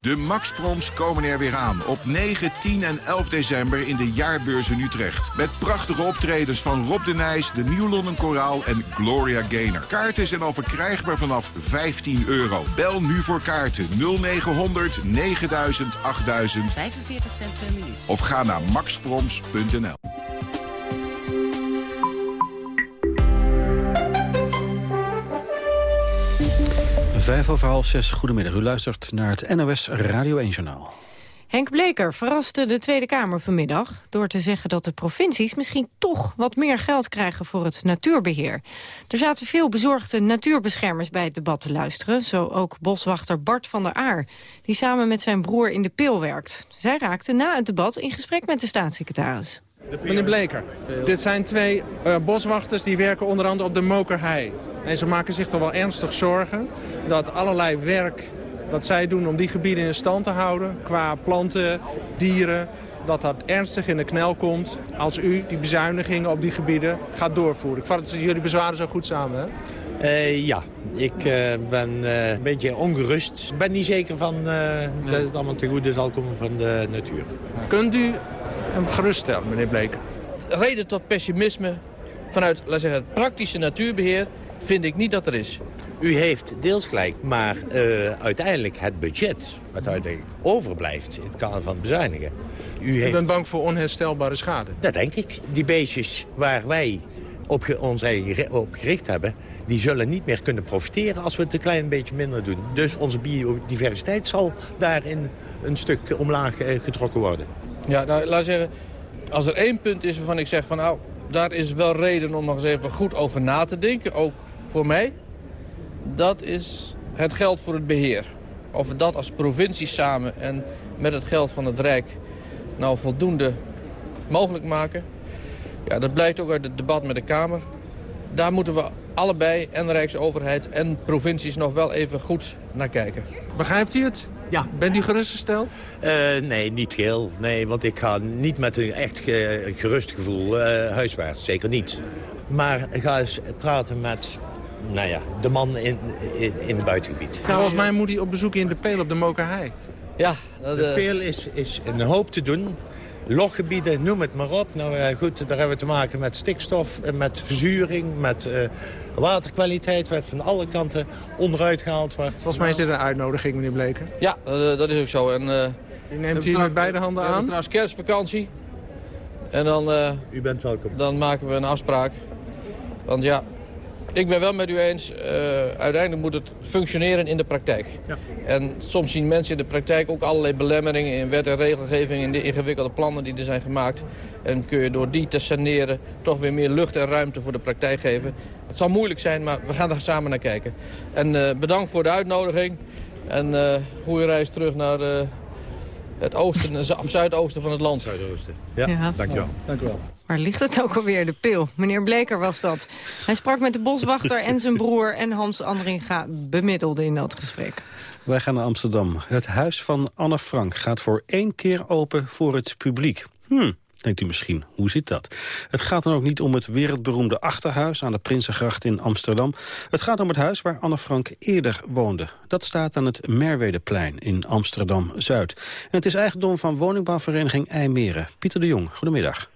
De Max Proms komen er weer aan op 9, 10 en 11 december in de Jaarbeurs in Utrecht. Met prachtige optredens van Rob de Nijs, de New London Koraal en Gloria Gaynor. Kaarten zijn al verkrijgbaar vanaf 15 euro. Bel nu voor kaarten 0900 9000 8000 45 cent per minuut. of ga naar maxproms.nl. Vijf over half zes, goedemiddag. U luistert naar het NOS Radio 1-journaal. Henk Bleker verraste de Tweede Kamer vanmiddag... door te zeggen dat de provincies misschien toch wat meer geld krijgen voor het natuurbeheer. Er zaten veel bezorgde natuurbeschermers bij het debat te luisteren. Zo ook boswachter Bart van der Aar, die samen met zijn broer in de pil werkt. Zij raakte na het debat in gesprek met de staatssecretaris. Meneer Bleker, dit zijn twee eh, boswachters die werken onder andere op de Mokerhei. En ze maken zich toch wel ernstig zorgen dat allerlei werk dat zij doen om die gebieden in stand te houden... qua planten, dieren, dat dat ernstig in de knel komt... als u die bezuinigingen op die gebieden gaat doorvoeren. Ik vat het jullie bezwaren zo goed samen, hè? Eh, ja, ik eh, ben een beetje ongerust. Ik ben niet zeker van dat het allemaal ten goede zal komen van de natuur. Kunt u hem geruststellen, meneer Bleker? Reden tot pessimisme vanuit laat zeggen, het praktische natuurbeheer vind ik niet dat er is. U heeft deels gelijk, maar eh, uiteindelijk het budget... wat uiteindelijk overblijft in het kader van bezuinigen... U, U heeft... bent bang voor onherstelbare schade? Dat denk ik. Die beestjes waar wij op ons eigen op gericht hebben... die zullen niet meer kunnen profiteren als we het een klein beetje minder doen. Dus onze biodiversiteit zal daarin een stuk omlaag eh, getrokken worden. Ja, nou, laat zeggen, als er één punt is waarvan ik zeg van nou, daar is wel reden om nog eens even goed over na te denken, ook voor mij. Dat is het geld voor het beheer. Of we dat als provincie samen en met het geld van het Rijk nou voldoende mogelijk maken. Ja, dat blijkt ook uit het debat met de Kamer. Daar moeten we allebei, en de Rijksoverheid en provincies, nog wel even goed naar kijken. Begrijpt u het? Ja. Bent u gerustgesteld? Eh, nee, niet heel. Nee, want ik ga niet met een echt ge- gerust gevoel eh, huiswaarts. Zeker niet. Maar ga eens praten met nou ja, de man in, in, in het buitengebied. Volgens mij moet hij op bezoek in de Peel op de Mokerhei. Ja, De peel is, is een hoop te doen. Loggebieden, noem het maar op. Nou eh, goed, daar hebben we te maken met stikstof, met verzuring, met eh, waterkwaliteit... wat van alle kanten onderuit gehaald wordt. Volgens mij is dit een uitnodiging, meneer Bleker. Ja, eh, dat is ook zo. En, uh, U neemt hier met beide handen aan? trouwens kerstvakantie. En dan, eh, U bent welkom. dan maken we een afspraak. Want ja, ik ben wel met u eens. eh, uiteindelijk moet het functioneren in de praktijk. Ja. En soms zien mensen in de praktijk ook allerlei belemmeringen in wet en regelgeving... in de ingewikkelde plannen die er zijn gemaakt. En kun je door die te saneren toch weer meer lucht en ruimte voor de praktijk geven. Het zal moeilijk zijn, maar we gaan er samen naar kijken. En eh, bedankt voor de uitnodiging. En eh goede reis terug naar het oosten, of zuidoosten van het land. Zuidoosten. Ja, Ja. dankjewel. Dank u wel. Waar ligt het ook alweer, de pil? Meneer Bleker was dat. Hij sprak met de boswachter en zijn broer... en Hans Andringa bemiddelde in dat gesprek. Wij gaan naar Amsterdam. Het huis van Anne Frank gaat voor één keer open voor het publiek. Hm, denkt u misschien. Hoe zit dat? Het gaat dan ook niet om het wereldberoemde achterhuis aan de Prinsengracht in Amsterdam. Het gaat om het huis waar Anne Frank eerder woonde. Dat staat aan het Merwedeplein in Amsterdam-Zuid. En het is eigendom van woningbouwvereniging IJmeren. Pieter de Jong, goedemiddag.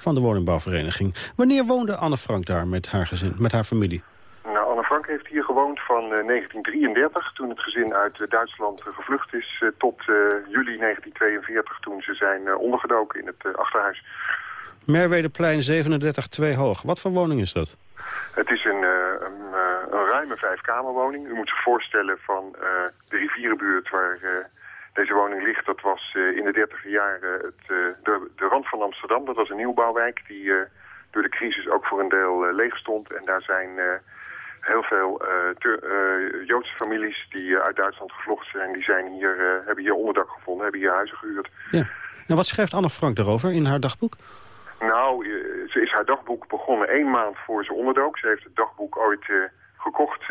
Van de woningbouwvereniging. Wanneer woonde Anne Frank daar met haar gezin, met haar familie? Nou, Anne Frank heeft hier gewoond van eh, 1933, toen het gezin uit eh, Duitsland eh, gevlucht is, eh, tot eh, juli 1942, toen ze zijn eh, ondergedoken in het eh, achterhuis. Merwedeplein 37 2 hoog. Wat voor woning is dat? Het is een, eh, een, eh, een ruime vijfkamerwoning. U moet zich voorstellen van eh, de rivierenbuurt waar eh, deze woning ligt. Dat was eh, in de dertiger jaren het, eh, de, de rand van Amsterdam. Dat was een nieuwbouwwijk die eh, door de crisis ook voor een deel leeg stond. En daar zijn heel veel Joodse families die uit Duitsland gevlucht zijn. Die zijn hier, hebben hier onderdak gevonden, hebben hier huizen gehuurd. Ja. En wat schrijft Anne Frank daarover in haar dagboek? Nou, ze is haar dagboek begonnen één maand voor ze onderdook. Ze heeft het dagboek ooit gekocht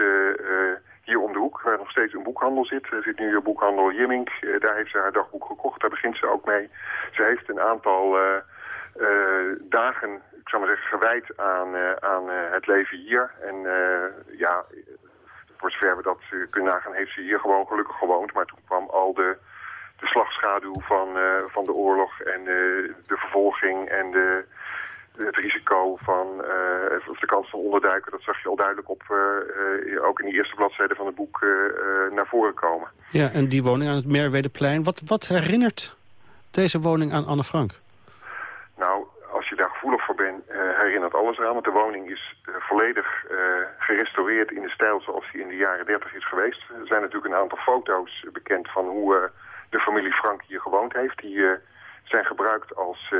hier om de hoek, waar nog steeds een boekhandel zit. Er zit nu een boekhandel Jimmink. Uh, daar heeft ze haar dagboek gekocht. Daar begint ze ook mee. Ze heeft een aantal dagen, ik zou maar zeggen, gewijd aan, aan het leven hier. En ja, voor zover we dat kunnen nagaan, heeft ze hier gewoon gelukkig gewoond. Maar toen kwam al de, de slagschaduw van, van de oorlog en de vervolging en de het risico van, uh, of de kans van onderduiken, dat zag je al duidelijk op, uh, ook in die eerste bladzijde van het boek, naar voren komen. Ja, en die woning aan het Merwedeplein, wat, wat herinnert deze woning aan Anne Frank? Nou, als je daar gevoelig voor bent, herinnert alles eraan. Want de woning is volledig gerestaureerd in de stijl zoals die in de jaren 30 is geweest. Er zijn natuurlijk een aantal foto's bekend van hoe de familie Frank hier gewoond heeft. Die zijn gebruikt als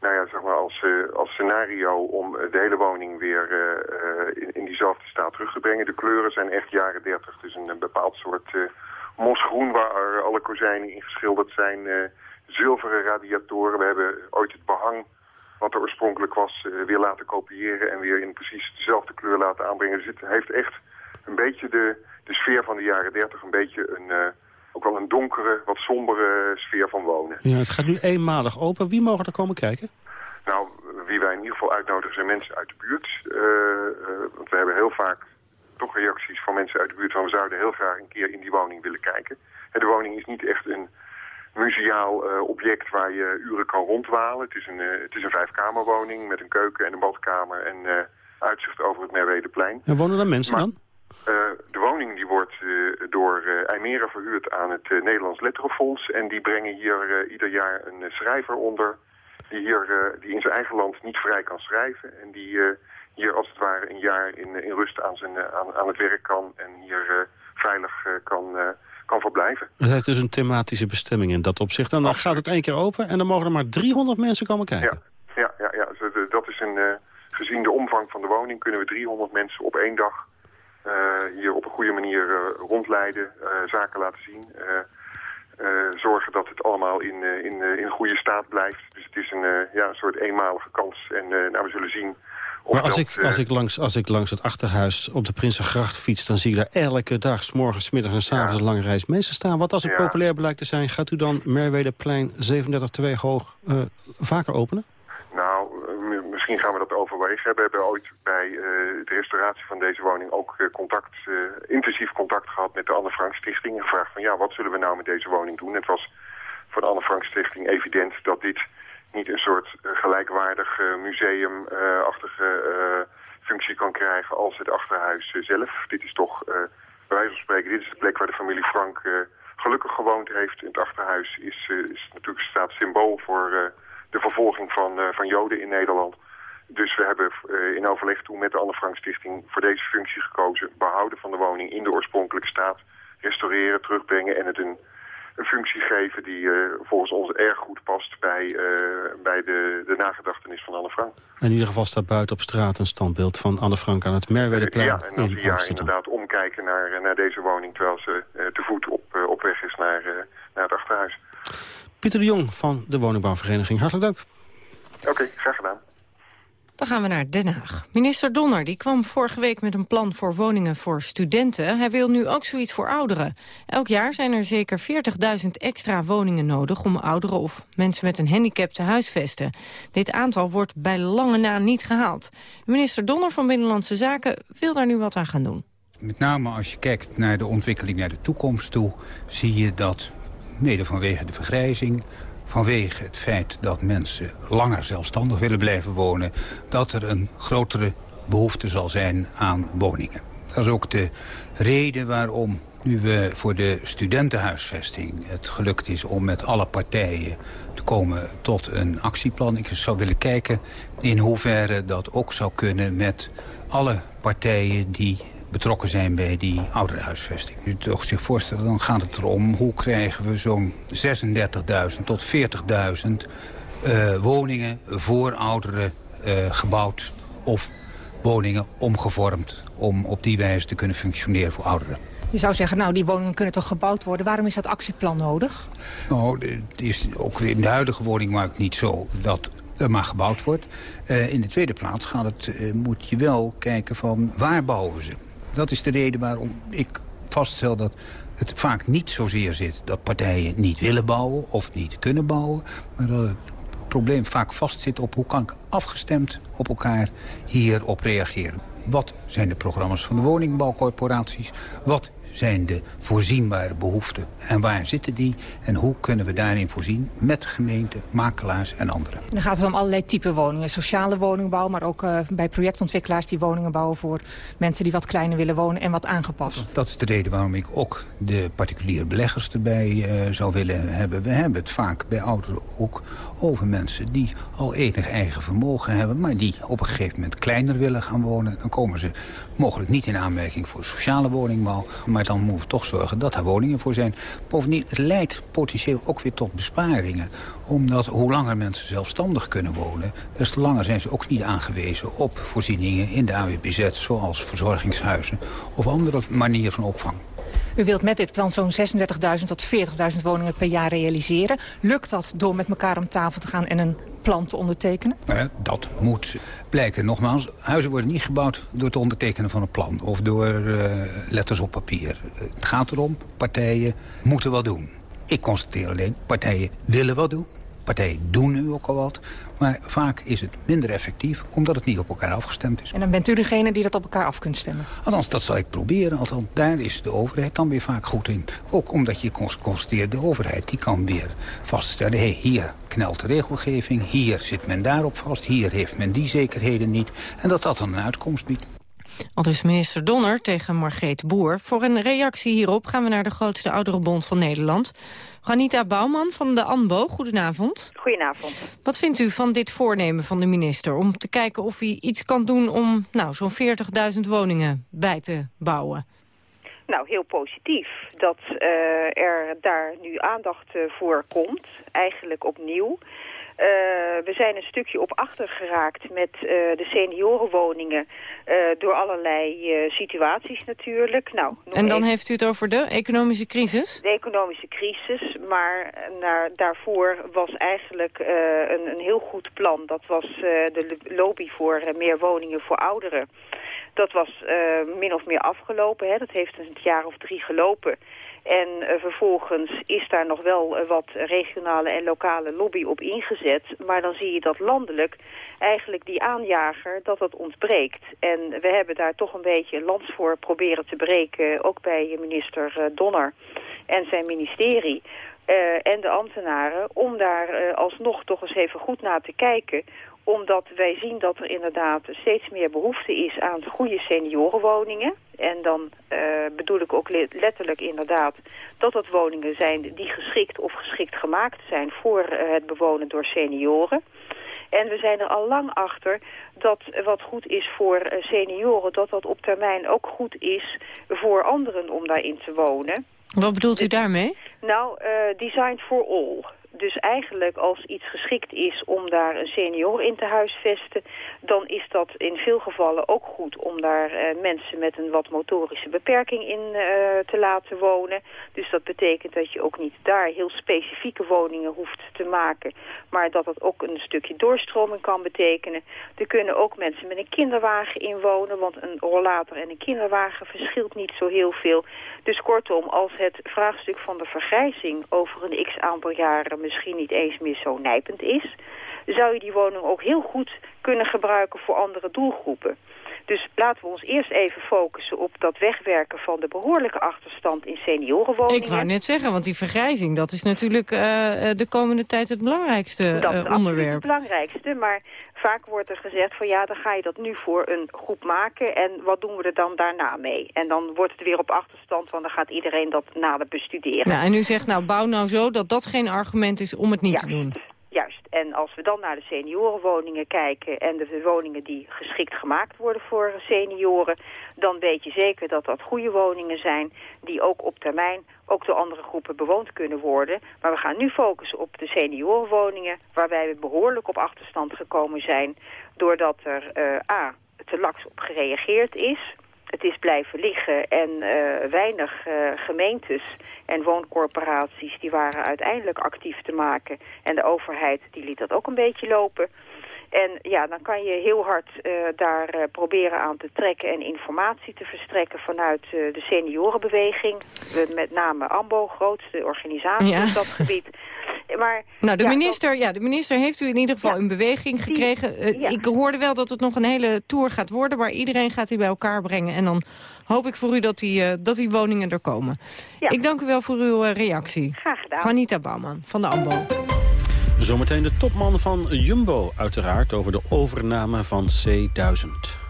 nou ja, zeg maar als, als scenario om eh, de hele woning weer uh, in, in, diezelfde staat terug te brengen. De kleuren zijn echt jaren 30, dus een, een bepaald soort mosgroen waar alle kozijnen in geschilderd zijn. zilveren radiatoren. We hebben ooit het behang wat er oorspronkelijk was weer laten kopiëren en weer in precies dezelfde kleur laten aanbrengen. Dus het heeft echt een beetje de, de sfeer van de jaren 30, een beetje een ook wel een donkere, wat sombere sfeer van wonen. Ja, het gaat nu eenmalig open. Wie mogen er komen kijken? Nou, wie wij in ieder geval uitnodigen zijn mensen uit de buurt. Uh, uh, want we hebben heel vaak toch reacties van mensen uit de buurt van we zouden heel graag een keer in die woning willen kijken. En de woning is niet echt een museaal uh, object waar je uren kan rondwalen. Het is een, het is een vijfkamerwoning met een keuken en een badkamer en uitzicht over het Merwedeplein. En wonen er mensen dan? Uh, de woning die wordt uh, door uh, IJmeren verhuurd aan het Nederlands Letterenfonds. En die brengen hier ieder jaar een schrijver onder die, hier, die in zijn eigen land niet vrij kan schrijven. En die hier als het ware een jaar in, in rust aan, zijn, aan, aan het werk kan en hier veilig kan, kan verblijven. Het heeft dus een thematische bestemming in dat opzicht. En dan gaat het één keer open en dan mogen er maar 300 mensen komen kijken. Ja, ja, ja, ja. dat is een, gezien de omvang van de woning kunnen we 300 mensen op één dag hier op een goede manier uh, rondleiden, uh, zaken laten zien. zorgen dat het allemaal in, in, in goede staat blijft. Dus het is een, ja, een soort eenmalige kans. En nou, we zullen zien maar als, ik, als, ik langs, als ik langs het achterhuis op de Prinsengracht fiets... dan zie ik daar elke dag, s morgens, middags en s avonds... een lange reis mensen staan. Wat als het populair blijkt te zijn... gaat u dan Merwedeplein 37 hoog uh, vaker openen? Misschien gaan we dat overwegen. We hebben ooit bij uh, de restauratie van deze woning ook uh, contact, uh, intensief contact gehad met de Anne Frank Stichting. En gevraagd van ja, wat zullen we nou met deze woning doen? Het was voor de Anne Frank Stichting evident dat dit niet een soort gelijkwaardig museumachtige functie kan krijgen als het achterhuis zelf. Dit is toch, bij wijze van spreken, dit is de plek waar de familie Frank gelukkig gewoond heeft. In het achterhuis is, is natuurlijk staat symbool voor de vervolging van, van Joden in Nederland. Dus we hebben uh, in overleg toen met de Anne Frank Stichting voor deze functie gekozen. Behouden van de woning in de oorspronkelijke staat. Restaureren, terugbrengen en het een, een functie geven die uh, volgens ons erg goed past bij, uh, bij de, de nagedachtenis van Anne Frank. In ieder geval staat buiten op straat een standbeeld van Anne Frank aan het Merwedeplein Ja, en we jaar inderdaad omkijken naar, naar deze woning terwijl ze te voet op, op weg is naar, naar het achterhuis. Pieter de Jong van de Woningbouwvereniging, hartelijk dank. Oké, graag gedaan. Dan gaan we naar Den Haag. Minister Donner die kwam vorige week met een plan voor woningen voor studenten. Hij wil nu ook zoiets voor ouderen. Elk jaar zijn er zeker 40.000 extra woningen nodig... om ouderen of mensen met een handicap te huisvesten. Dit aantal wordt bij lange na niet gehaald. Minister Donner van Binnenlandse Zaken wil daar nu wat aan gaan doen. Met name als je kijkt naar de ontwikkeling naar de toekomst toe... zie je dat, mede vanwege de vergrijzing vanwege het feit dat mensen langer zelfstandig willen blijven wonen... dat er een grotere behoefte zal zijn aan woningen. Dat is ook de reden waarom nu we voor de studentenhuisvesting het gelukt is om met alle partijen te komen tot een actieplan. Ik zou willen kijken in hoeverre dat ook zou kunnen met alle partijen die betrokken zijn bij die ouderenhuisvesting. U toch zich voorstellen, dan gaat het erom hoe krijgen we zo'n 36.000 tot 40.000 uh, woningen voor ouderen uh, gebouwd of woningen omgevormd om op die wijze te kunnen functioneren voor ouderen. Je zou zeggen, nou, die woningen kunnen toch gebouwd worden. Waarom is dat actieplan nodig? Nou, het is ook in de huidige woningmarkt niet zo dat er maar gebouwd wordt. Uh, in de tweede plaats gaat het, uh, moet je wel kijken van waar bouwen ze. Dat is de reden waarom ik vaststel dat het vaak niet zozeer zit dat partijen niet willen bouwen of niet kunnen bouwen. Maar dat het probleem vaak vastzit op hoe kan ik afgestemd op elkaar hierop reageren. Wat zijn de programma's van de woningbouwcorporaties? Wat zijn de voorzienbare behoeften en waar zitten die? En hoe kunnen we daarin voorzien met gemeenten, makelaars en anderen? En dan gaat het om allerlei type woningen. Sociale woningbouw, maar ook uh, bij projectontwikkelaars die woningen bouwen voor mensen die wat kleiner willen wonen en wat aangepast. Dat is de reden waarom ik ook de particuliere beleggers erbij uh, zou willen hebben. We hebben het vaak bij ouderen ook over mensen die al enig eigen vermogen hebben... maar die op een gegeven moment kleiner willen gaan wonen. Dan komen ze mogelijk niet in aanmerking voor sociale woningbouw... maar dan moeten we toch zorgen dat er woningen voor zijn. Bovendien, het leidt potentieel ook weer tot besparingen. Omdat hoe langer mensen zelfstandig kunnen wonen... des te langer zijn ze ook niet aangewezen op voorzieningen in de AWBZ... zoals verzorgingshuizen of andere manieren van opvang. U wilt met dit plan zo'n 36.000 tot 40.000 woningen per jaar realiseren. Lukt dat door met elkaar om tafel te gaan en een plan te ondertekenen? Nou dat moet blijken. Nogmaals, huizen worden niet gebouwd door het ondertekenen van een plan... of door uh, letters op papier. Het gaat erom, partijen moeten wat doen. Ik constateer alleen, partijen willen wat doen. Partijen doen nu ook al wat. Maar vaak is het minder effectief omdat het niet op elkaar afgestemd is. En dan bent u degene die dat op elkaar af kunt stemmen? Althans, dat zal ik proberen. Althans, daar is de overheid dan weer vaak goed in. Ook omdat je constateert, de overheid die kan weer vaststellen... hé, hey, hier knelt de regelgeving, hier zit men daarop vast... hier heeft men die zekerheden niet. En dat dat dan een uitkomst biedt. Al dus minister Donner tegen Margreet Boer. Voor een reactie hierop gaan we naar de grootste ouderenbond van Nederland. Anita Bouwman van de ANBO, goedenavond. Goedenavond. Wat vindt u van dit voornemen van de minister... om te kijken of hij iets kan doen om nou, zo'n 40.000 woningen bij te bouwen? Nou, heel positief dat uh, er daar nu aandacht uh, voor komt. Eigenlijk opnieuw. Uh, we zijn een stukje op achter geraakt met uh, de seniorenwoningen uh, door allerlei situaties natuurlijk. Nou, en dan even... heeft u het over de economische crisis? De economische crisis, maar naar, daarvoor was eigenlijk een, een, heel goed plan. Dat was de lobby voor meer woningen voor ouderen. Dat was min of meer afgelopen. Hè. Dat heeft een jaar of drie gelopen. En uh, vervolgens is daar nog wel uh, wat regionale en lokale lobby op ingezet. Maar dan zie je dat landelijk eigenlijk die aanjager, dat dat ontbreekt. En we hebben daar toch een beetje lans voor proberen te breken. Ook bij minister uh, Donner en zijn ministerie. en de ambtenaren, om daar alsnog toch eens even goed naar te kijken omdat wij zien dat er inderdaad steeds meer behoefte is aan goede seniorenwoningen. En dan uh, bedoel ik ook letterlijk inderdaad dat dat woningen zijn die geschikt of geschikt gemaakt zijn voor uh, het bewonen door senioren. En we zijn er al lang achter dat wat goed is voor uh, senioren, dat dat op termijn ook goed is voor anderen om daarin te wonen. Wat bedoelt u daarmee? Nou, designed for all. Dus eigenlijk als iets geschikt is om daar een senior in te huisvesten... dan is dat in veel gevallen ook goed om daar uh, mensen met een wat motorische beperking in uh, te laten wonen. Dus dat betekent dat je ook niet daar heel specifieke woningen hoeft te maken... maar dat dat ook een stukje doorstroming kan betekenen. Er kunnen ook mensen met een kinderwagen in wonen... want een rollator en een kinderwagen verschilt niet zo heel veel. Dus kortom, als het vraagstuk van de vergrijzing over een x-aantal jaren misschien niet eens meer zo nijpend is... zou je die woning ook heel goed kunnen gebruiken voor andere doelgroepen. Dus laten we ons eerst even focussen op dat wegwerken van de behoorlijke achterstand in seniorenwoningen. Ik wou net zeggen, want die vergrijzing, dat is natuurlijk uh, de komende tijd het belangrijkste dat is onderwerp. het belangrijkste, maar vaak wordt er gezegd van ja, dan ga je dat nu voor een groep maken en wat doen we er dan daarna mee? En dan wordt het weer op achterstand, want dan gaat iedereen dat nader bestuderen. Ja, en u zegt nou, bouw nou zo dat dat geen argument is om het niet te doen. En als we dan naar de seniorenwoningen kijken en de woningen die geschikt gemaakt worden voor senioren, dan weet je zeker dat dat goede woningen zijn die ook op termijn ook door andere groepen bewoond kunnen worden. Maar we gaan nu focussen op de seniorenwoningen waarbij we behoorlijk op achterstand gekomen zijn doordat er uh, A, te laks op gereageerd is het is blijven liggen en uh, weinig uh, gemeentes en wooncorporaties die waren uiteindelijk actief te maken. En de overheid die liet dat ook een beetje lopen. En ja, dan kan je heel hard uh, daar proberen aan te trekken en informatie te verstrekken vanuit de seniorenbeweging. met name AMBO, grootste organisatie Ja. op dat gebied. Maar, Nou, de, ja, minister, ja, de minister heeft u in ieder geval in beweging gekregen. Eh, ja. Ik hoorde wel dat het nog een hele tour gaat worden... maar iedereen gaat die bij elkaar brengen. En dan hoop ik voor u dat die, eh, dat die woningen er komen. Ik dank u wel voor uw eh, reactie. Graag gedaan. Juanita Bouwman van de AMBO. Zometeen de topman van Jumbo, uiteraard, over de overname van C1000.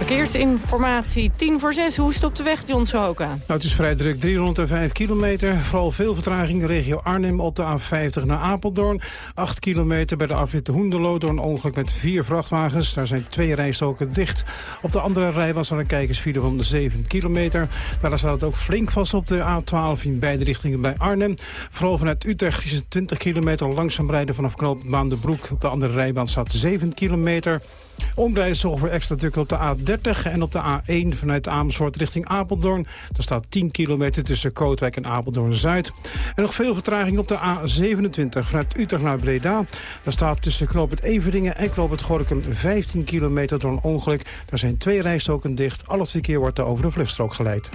Verkeersinformatie, 10 voor 6. Hoe op de weg, John Sohoka? Nou, het is vrij druk, 305 kilometer. Vooral veel vertraging regio Arnhem op de A50 naar Apeldoorn. 8 kilometer bij de afrit Hoenderloo door een ongeluk met vier vrachtwagens. Daar zijn twee rijstoken dicht. Op de andere rijbaan staat een kijkersfile van de 7 kilometer. Daar staat het ook flink vast op de A12 in beide richtingen bij Arnhem. Vooral vanuit Utrecht is het 20 kilometer langzaam rijden vanaf knooppunt de Broek. Op de andere rijbaan staat 7 kilometer. Omrijden is ongeveer extra druk op de A30 en op de A1 vanuit Amersfoort richting Apeldoorn. Daar staat 10 kilometer tussen Kootwijk en Apeldoorn-Zuid. En nog veel vertraging op de A27 vanuit Utrecht naar Breda. Daar staat tussen Knoop Everdingen en Knoop het Gorkum 15 kilometer door een ongeluk. Daar zijn twee rijstoken dicht. Al het verkeer wordt over de vluchtstrook geleid.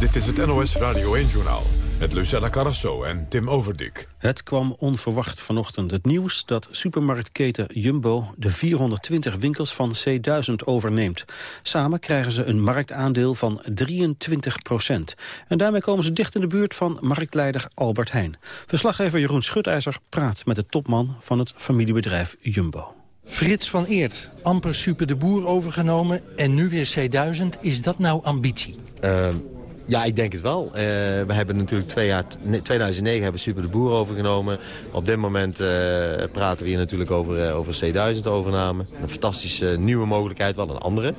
Dit is het NOS Radio 1-journaal met Lucella Carrasso en Tim Overdik. Het kwam onverwacht vanochtend het nieuws dat supermarktketen Jumbo de 420 winkels van C1000 overneemt. Samen krijgen ze een marktaandeel van 23 procent. En daarmee komen ze dicht in de buurt van marktleider Albert Heijn. Verslaggever Jeroen Schutijzer praat met de topman van het familiebedrijf Jumbo. Frits van Eert, amper Super de Boer overgenomen en nu weer C1000. Is dat nou ambitie? Uh, ja, ik denk het wel. Uh, we hebben natuurlijk twee jaar, 2009 hebben Super de Boer overgenomen. Op dit moment uh, praten we hier natuurlijk over, uh, over C1000 overname. Een fantastische nieuwe mogelijkheid, wel een andere.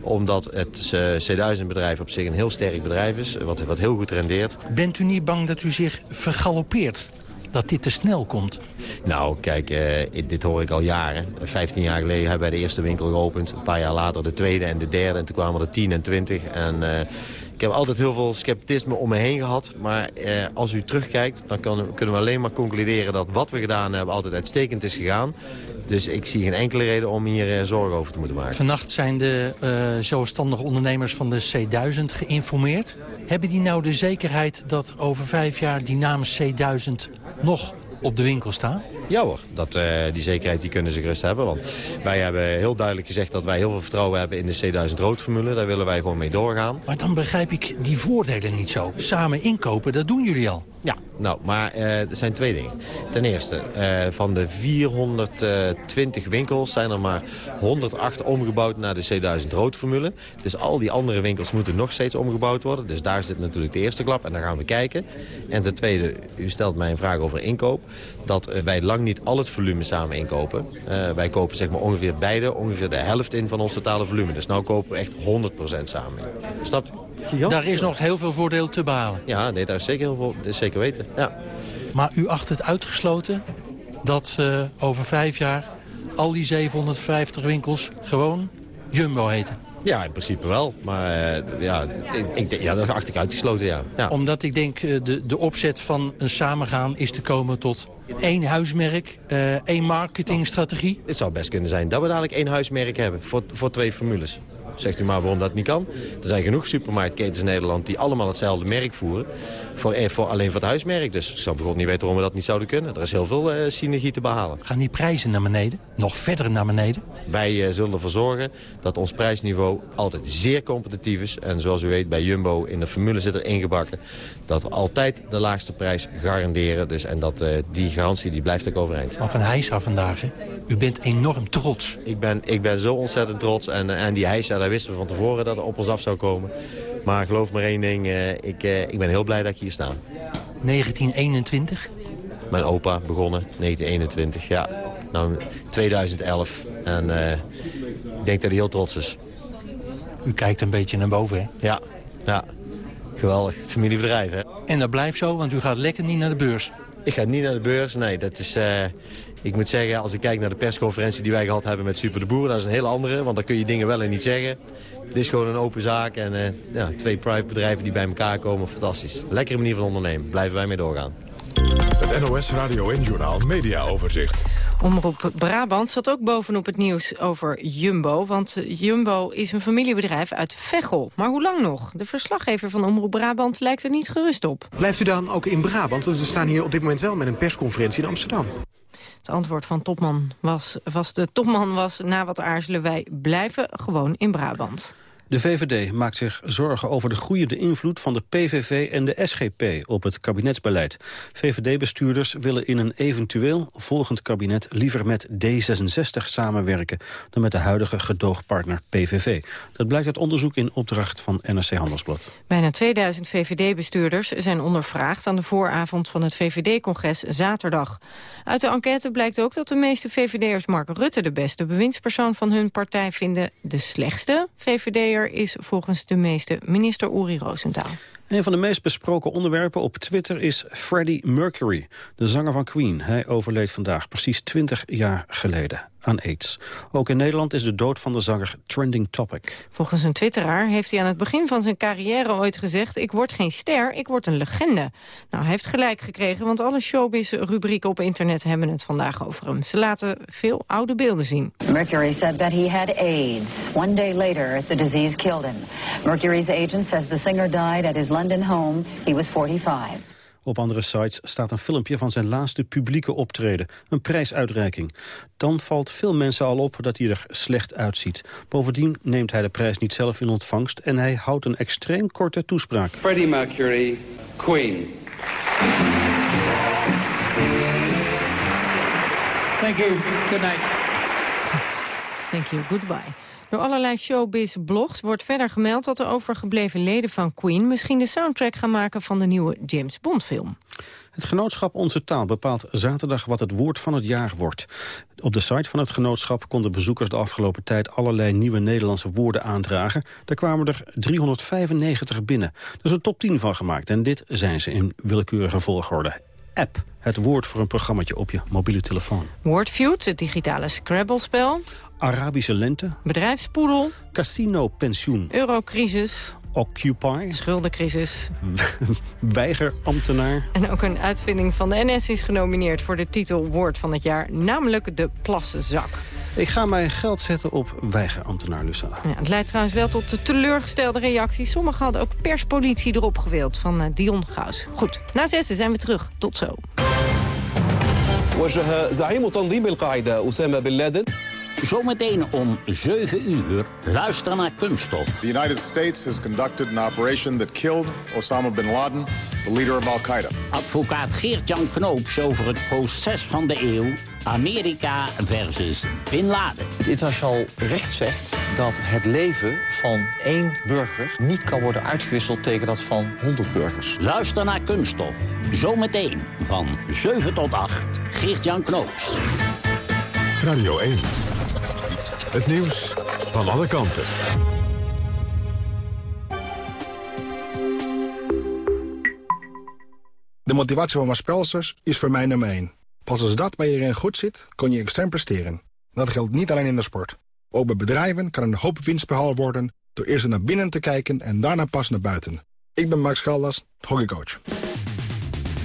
Omdat het C1000 bedrijf op zich een heel sterk bedrijf is, wat, wat heel goed rendeert. Bent u niet bang dat u zich vergalopeert? dat dit te snel komt? Nou, kijk, uh, dit hoor ik al jaren. 15 jaar geleden hebben wij de eerste winkel geopend. Een paar jaar later de tweede en de derde. En toen kwamen er 10 en 20. En uh, ik heb altijd heel veel sceptisme om me heen gehad. Maar uh, als u terugkijkt, dan kunnen we alleen maar concluderen... dat wat we gedaan hebben altijd uitstekend is gegaan. Dus ik zie geen enkele reden om hier zorgen over te moeten maken. Vannacht zijn de zelfstandige ondernemers van de C1000 geïnformeerd. Hebben die nou de zekerheid dat over vijf jaar die naam C1000 nog op de winkel staat? Ja hoor, dat, uh, die zekerheid die kunnen ze gerust hebben. Want wij hebben heel duidelijk gezegd dat wij heel veel vertrouwen hebben in de C1000 roodformule. Daar willen wij gewoon mee doorgaan. Maar dan begrijp ik die voordelen niet zo. Samen inkopen, dat doen jullie al. Ja, nou, maar uh, er zijn twee dingen. Ten eerste, uh, van de 420 winkels zijn er maar 108 omgebouwd naar de C1000 roodformule. Dus al die andere winkels moeten nog steeds omgebouwd worden. Dus daar zit natuurlijk de eerste klap en dan gaan we kijken. En ten tweede, u stelt mij een vraag over inkoop. Dat uh, wij lang niet al het volume samen inkopen. wij kopen zeg maar ongeveer beide, ongeveer de helft in van ons totale volume. Dus nou kopen we echt 100% samen in. Snapt u? Daar is nog heel veel voordeel te behalen. Ja, nee, daar is zeker heel veel, dat is zeker weten. Ja. Maar u acht het uitgesloten dat uh, over vijf jaar al die 750 winkels gewoon Jumbo heten? Ja, in principe wel. Maar uh, ja, ik, ik, ja, dat acht ik uitgesloten, ja. ja. Omdat ik denk, uh, de, de opzet van een samengaan is te komen tot één huismerk, uh, één marketingstrategie. Het zou best kunnen zijn dat we dadelijk één huismerk hebben voor, voor twee formules. Zegt u maar waarom dat niet kan. Er zijn genoeg supermarktketens in Nederland die allemaal hetzelfde merk voeren. Voor, voor, alleen voor het huismerk. Dus ik zou bijvoorbeeld niet weten waarom we dat niet zouden kunnen. Er is heel veel uh, synergie te behalen. Gaan die prijzen naar beneden? Nog verder naar beneden? Wij uh, zullen ervoor zorgen dat ons prijsniveau altijd zeer competitief is. En zoals u weet bij Jumbo in de formule zit er ingebakken... dat we altijd de laagste prijs garanderen. Dus, en dat, die garantie die blijft ook overeind. Wat een heisa vandaag, hè? U bent enorm trots. Ik ben, ik ben zo ontzettend trots. En, en die heisa, daar wisten we van tevoren dat er op ons af zou komen. Maar geloof me één ding, ik, ik ben heel blij dat ik hier sta. 1921? Mijn opa begonnen, 1921, ja. Nou, 2011. En uh, ik denk dat hij heel trots is. U kijkt een beetje naar boven, hè? Ja, ja. Geweldig. Familiebedrijf, hè? En dat blijft zo, want u gaat lekker niet naar de beurs. Ik ga niet naar de beurs, nee. Dat is... Ik moet zeggen, als ik kijk naar de persconferentie die wij gehad hebben met Super de Boer... dat is een hele andere, want dan kun je dingen wel en niet zeggen. Het is gewoon een open zaak en uh, ja, twee private bedrijven die bij elkaar komen. Fantastisch. Lekkere manier van ondernemen. Blijven wij mee doorgaan. Het NOS Radio en Journal Media Overzicht. Omroep Brabant zat ook bovenop het nieuws over Jumbo. Want Jumbo is een familiebedrijf uit Veghel. Maar hoe lang nog? De verslaggever van Omroep Brabant lijkt er niet gerust op. Blijft u dan ook in Brabant? Want we staan hier op dit moment wel met een persconferentie in Amsterdam. Het antwoord van topman was, was de topman was... na wat aarzelen wij blijven gewoon in Brabant. De VVD maakt zich zorgen over de groeiende invloed van de PVV en de SGP op het kabinetsbeleid. VVD-bestuurders willen in een eventueel volgend kabinet liever met D66 samenwerken dan met de huidige gedoogpartner PVV. Dat blijkt uit onderzoek in opdracht van NRC Handelsblad. Bijna 2000 VVD-bestuurders zijn ondervraagd aan de vooravond van het VVD-congres zaterdag. Uit de enquête blijkt ook dat de meeste VVD'ers Mark Rutte de beste bewindspersoon van hun partij vinden. De slechtste VVD'er is volgens de meeste minister Uri Rosenthal. Een van de meest besproken onderwerpen op Twitter is Freddie Mercury, de zanger van Queen. Hij overleed vandaag, precies 20 jaar geleden aan aids. Ook in Nederland is de dood van de zanger trending topic. Volgens een twitteraar heeft hij aan het begin van zijn carrière ooit gezegd... ik word geen ster, ik word een legende. Nou, hij heeft gelijk gekregen, want alle showbiz-rubrieken op internet... hebben het vandaag over hem. Ze laten veel oude beelden zien. Mercury said that he had AIDS. One day later, the disease killed him. Mercury's agent says the singer died at his London home. He was 45. Op andere sites staat een filmpje van zijn laatste publieke optreden. Een prijsuitreiking. Dan valt veel mensen al op dat hij er slecht uitziet. Bovendien neemt hij de prijs niet zelf in ontvangst... en hij houdt een extreem korte toespraak. Freddie Mercury, Queen. Thank you. Good night. Thank you. Goodbye. Door allerlei showbiz-blogs wordt verder gemeld dat de overgebleven leden van Queen... misschien de soundtrack gaan maken van de nieuwe James Bond-film. Het genootschap Onze Taal bepaalt zaterdag wat het woord van het jaar wordt. Op de site van het genootschap konden bezoekers de afgelopen tijd allerlei nieuwe Nederlandse woorden aandragen. Daar kwamen er 395 binnen. Er is een top 10 van gemaakt en dit zijn ze in willekeurige volgorde. App, het woord voor een programmaatje op je mobiele telefoon. Wordfeud, het digitale Scrabble-spel. Arabische lente. Bedrijfspoedel. Casino-pensioen. Eurocrisis. Occupy. Schuldencrisis. Weigerambtenaar. En ook een uitvinding van de NS is genomineerd voor de titel Woord van het jaar, namelijk de plassenzak. Ik ga mijn geld zetten op weigerambtenaar, Lucella. Ja, het leidt trouwens wel tot de teleurgestelde reacties. Sommigen hadden ook perspolitie erop gewild van uh, Dion Gaus. Goed, na zessen zijn we terug. Tot zo. وجه زعيم تنظيم القاعدة أسامة بن لادن Zometeen om 7 uur luister naar Kunststof. The United States has conducted an operation that killed Osama bin Laden, the leader of Al-Qaeda. Advocaat Geert-Jan Knoops over het proces van de eeuw. Amerika versus Bin Laden. Het internationaal recht zegt dat het leven van één burger niet kan worden uitgewisseld tegen dat van 100 burgers. Luister naar Kunststof. Zometeen van 7 tot 8. Geert-Jan Knoops. Radio 1. Het nieuws van alle kanten. De motivatie van mijn spelsers is voor mij nummer 1. Pas als dat bij iedereen goed zit, kun je extreem presteren. Dat geldt niet alleen in de sport. Ook bij bedrijven kan een hoop winst behaald worden... door eerst naar binnen te kijken en daarna pas naar buiten. Ik ben Max Caldas, hockeycoach.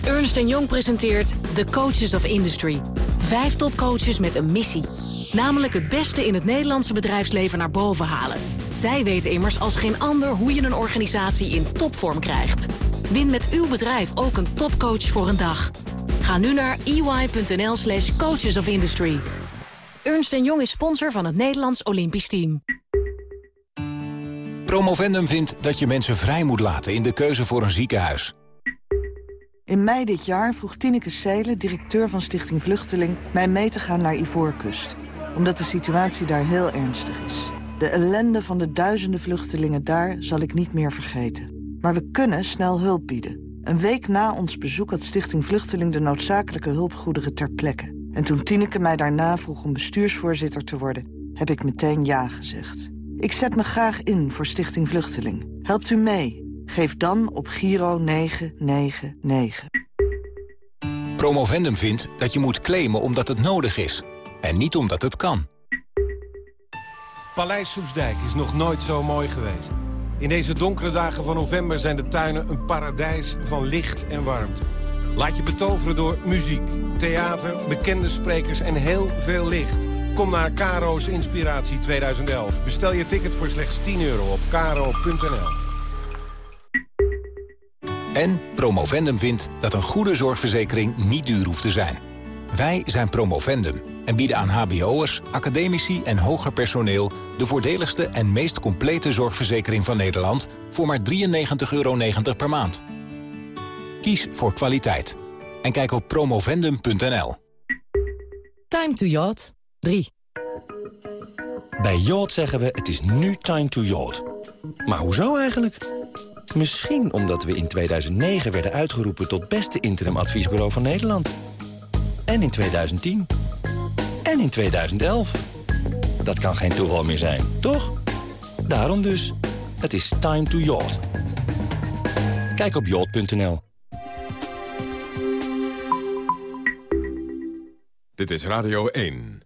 Ernst Jong presenteert The Coaches of Industry. Vijf topcoaches met een missie. Namelijk het beste in het Nederlandse bedrijfsleven naar boven halen. Zij weten immers als geen ander hoe je een organisatie in topvorm krijgt. Win met uw bedrijf ook een topcoach voor een dag. Ga nu naar ey.nl slash coaches of industry. Ernst Jong is sponsor van het Nederlands Olympisch Team. Promovendum vindt dat je mensen vrij moet laten in de keuze voor een ziekenhuis. In mei dit jaar vroeg Tineke Seelen, directeur van Stichting Vluchteling... mij mee te gaan naar Ivoorkust. Omdat de situatie daar heel ernstig is. De ellende van de duizenden vluchtelingen daar zal ik niet meer vergeten. Maar we kunnen snel hulp bieden. Een week na ons bezoek had Stichting Vluchteling de noodzakelijke hulpgoederen ter plekke. En toen Tineke mij daarna vroeg om bestuursvoorzitter te worden... heb ik meteen ja gezegd. Ik zet me graag in voor Stichting Vluchteling. Helpt u mee? Geef dan op Giro 999. Promovendum vindt dat je moet claimen omdat het nodig is. En niet omdat het kan. Paleis Soesdijk is nog nooit zo mooi geweest. In deze donkere dagen van november zijn de tuinen een paradijs van licht en warmte. Laat je betoveren door muziek, theater, bekende sprekers en heel veel licht. Kom naar Caro's Inspiratie 2011. Bestel je ticket voor slechts 10 euro op caro.nl. En Promovendum vindt dat een goede zorgverzekering niet duur hoeft te zijn. Wij zijn Promovendum en bieden aan hbo'ers, academici en hoger personeel... de voordeligste en meest complete zorgverzekering van Nederland... voor maar 93,90 euro per maand. Kies voor kwaliteit. En kijk op promovendum.nl. Time to yacht 3. Bij Yacht zeggen we het is nu time to yacht. Maar hoezo eigenlijk? Misschien omdat we in 2009 werden uitgeroepen tot beste interimadviesbureau van Nederland. En in 2010. En in 2011. Dat kan geen toeval meer zijn, toch? Daarom dus, het is time to yacht. Kijk op yacht.nl. Dit is Radio 1.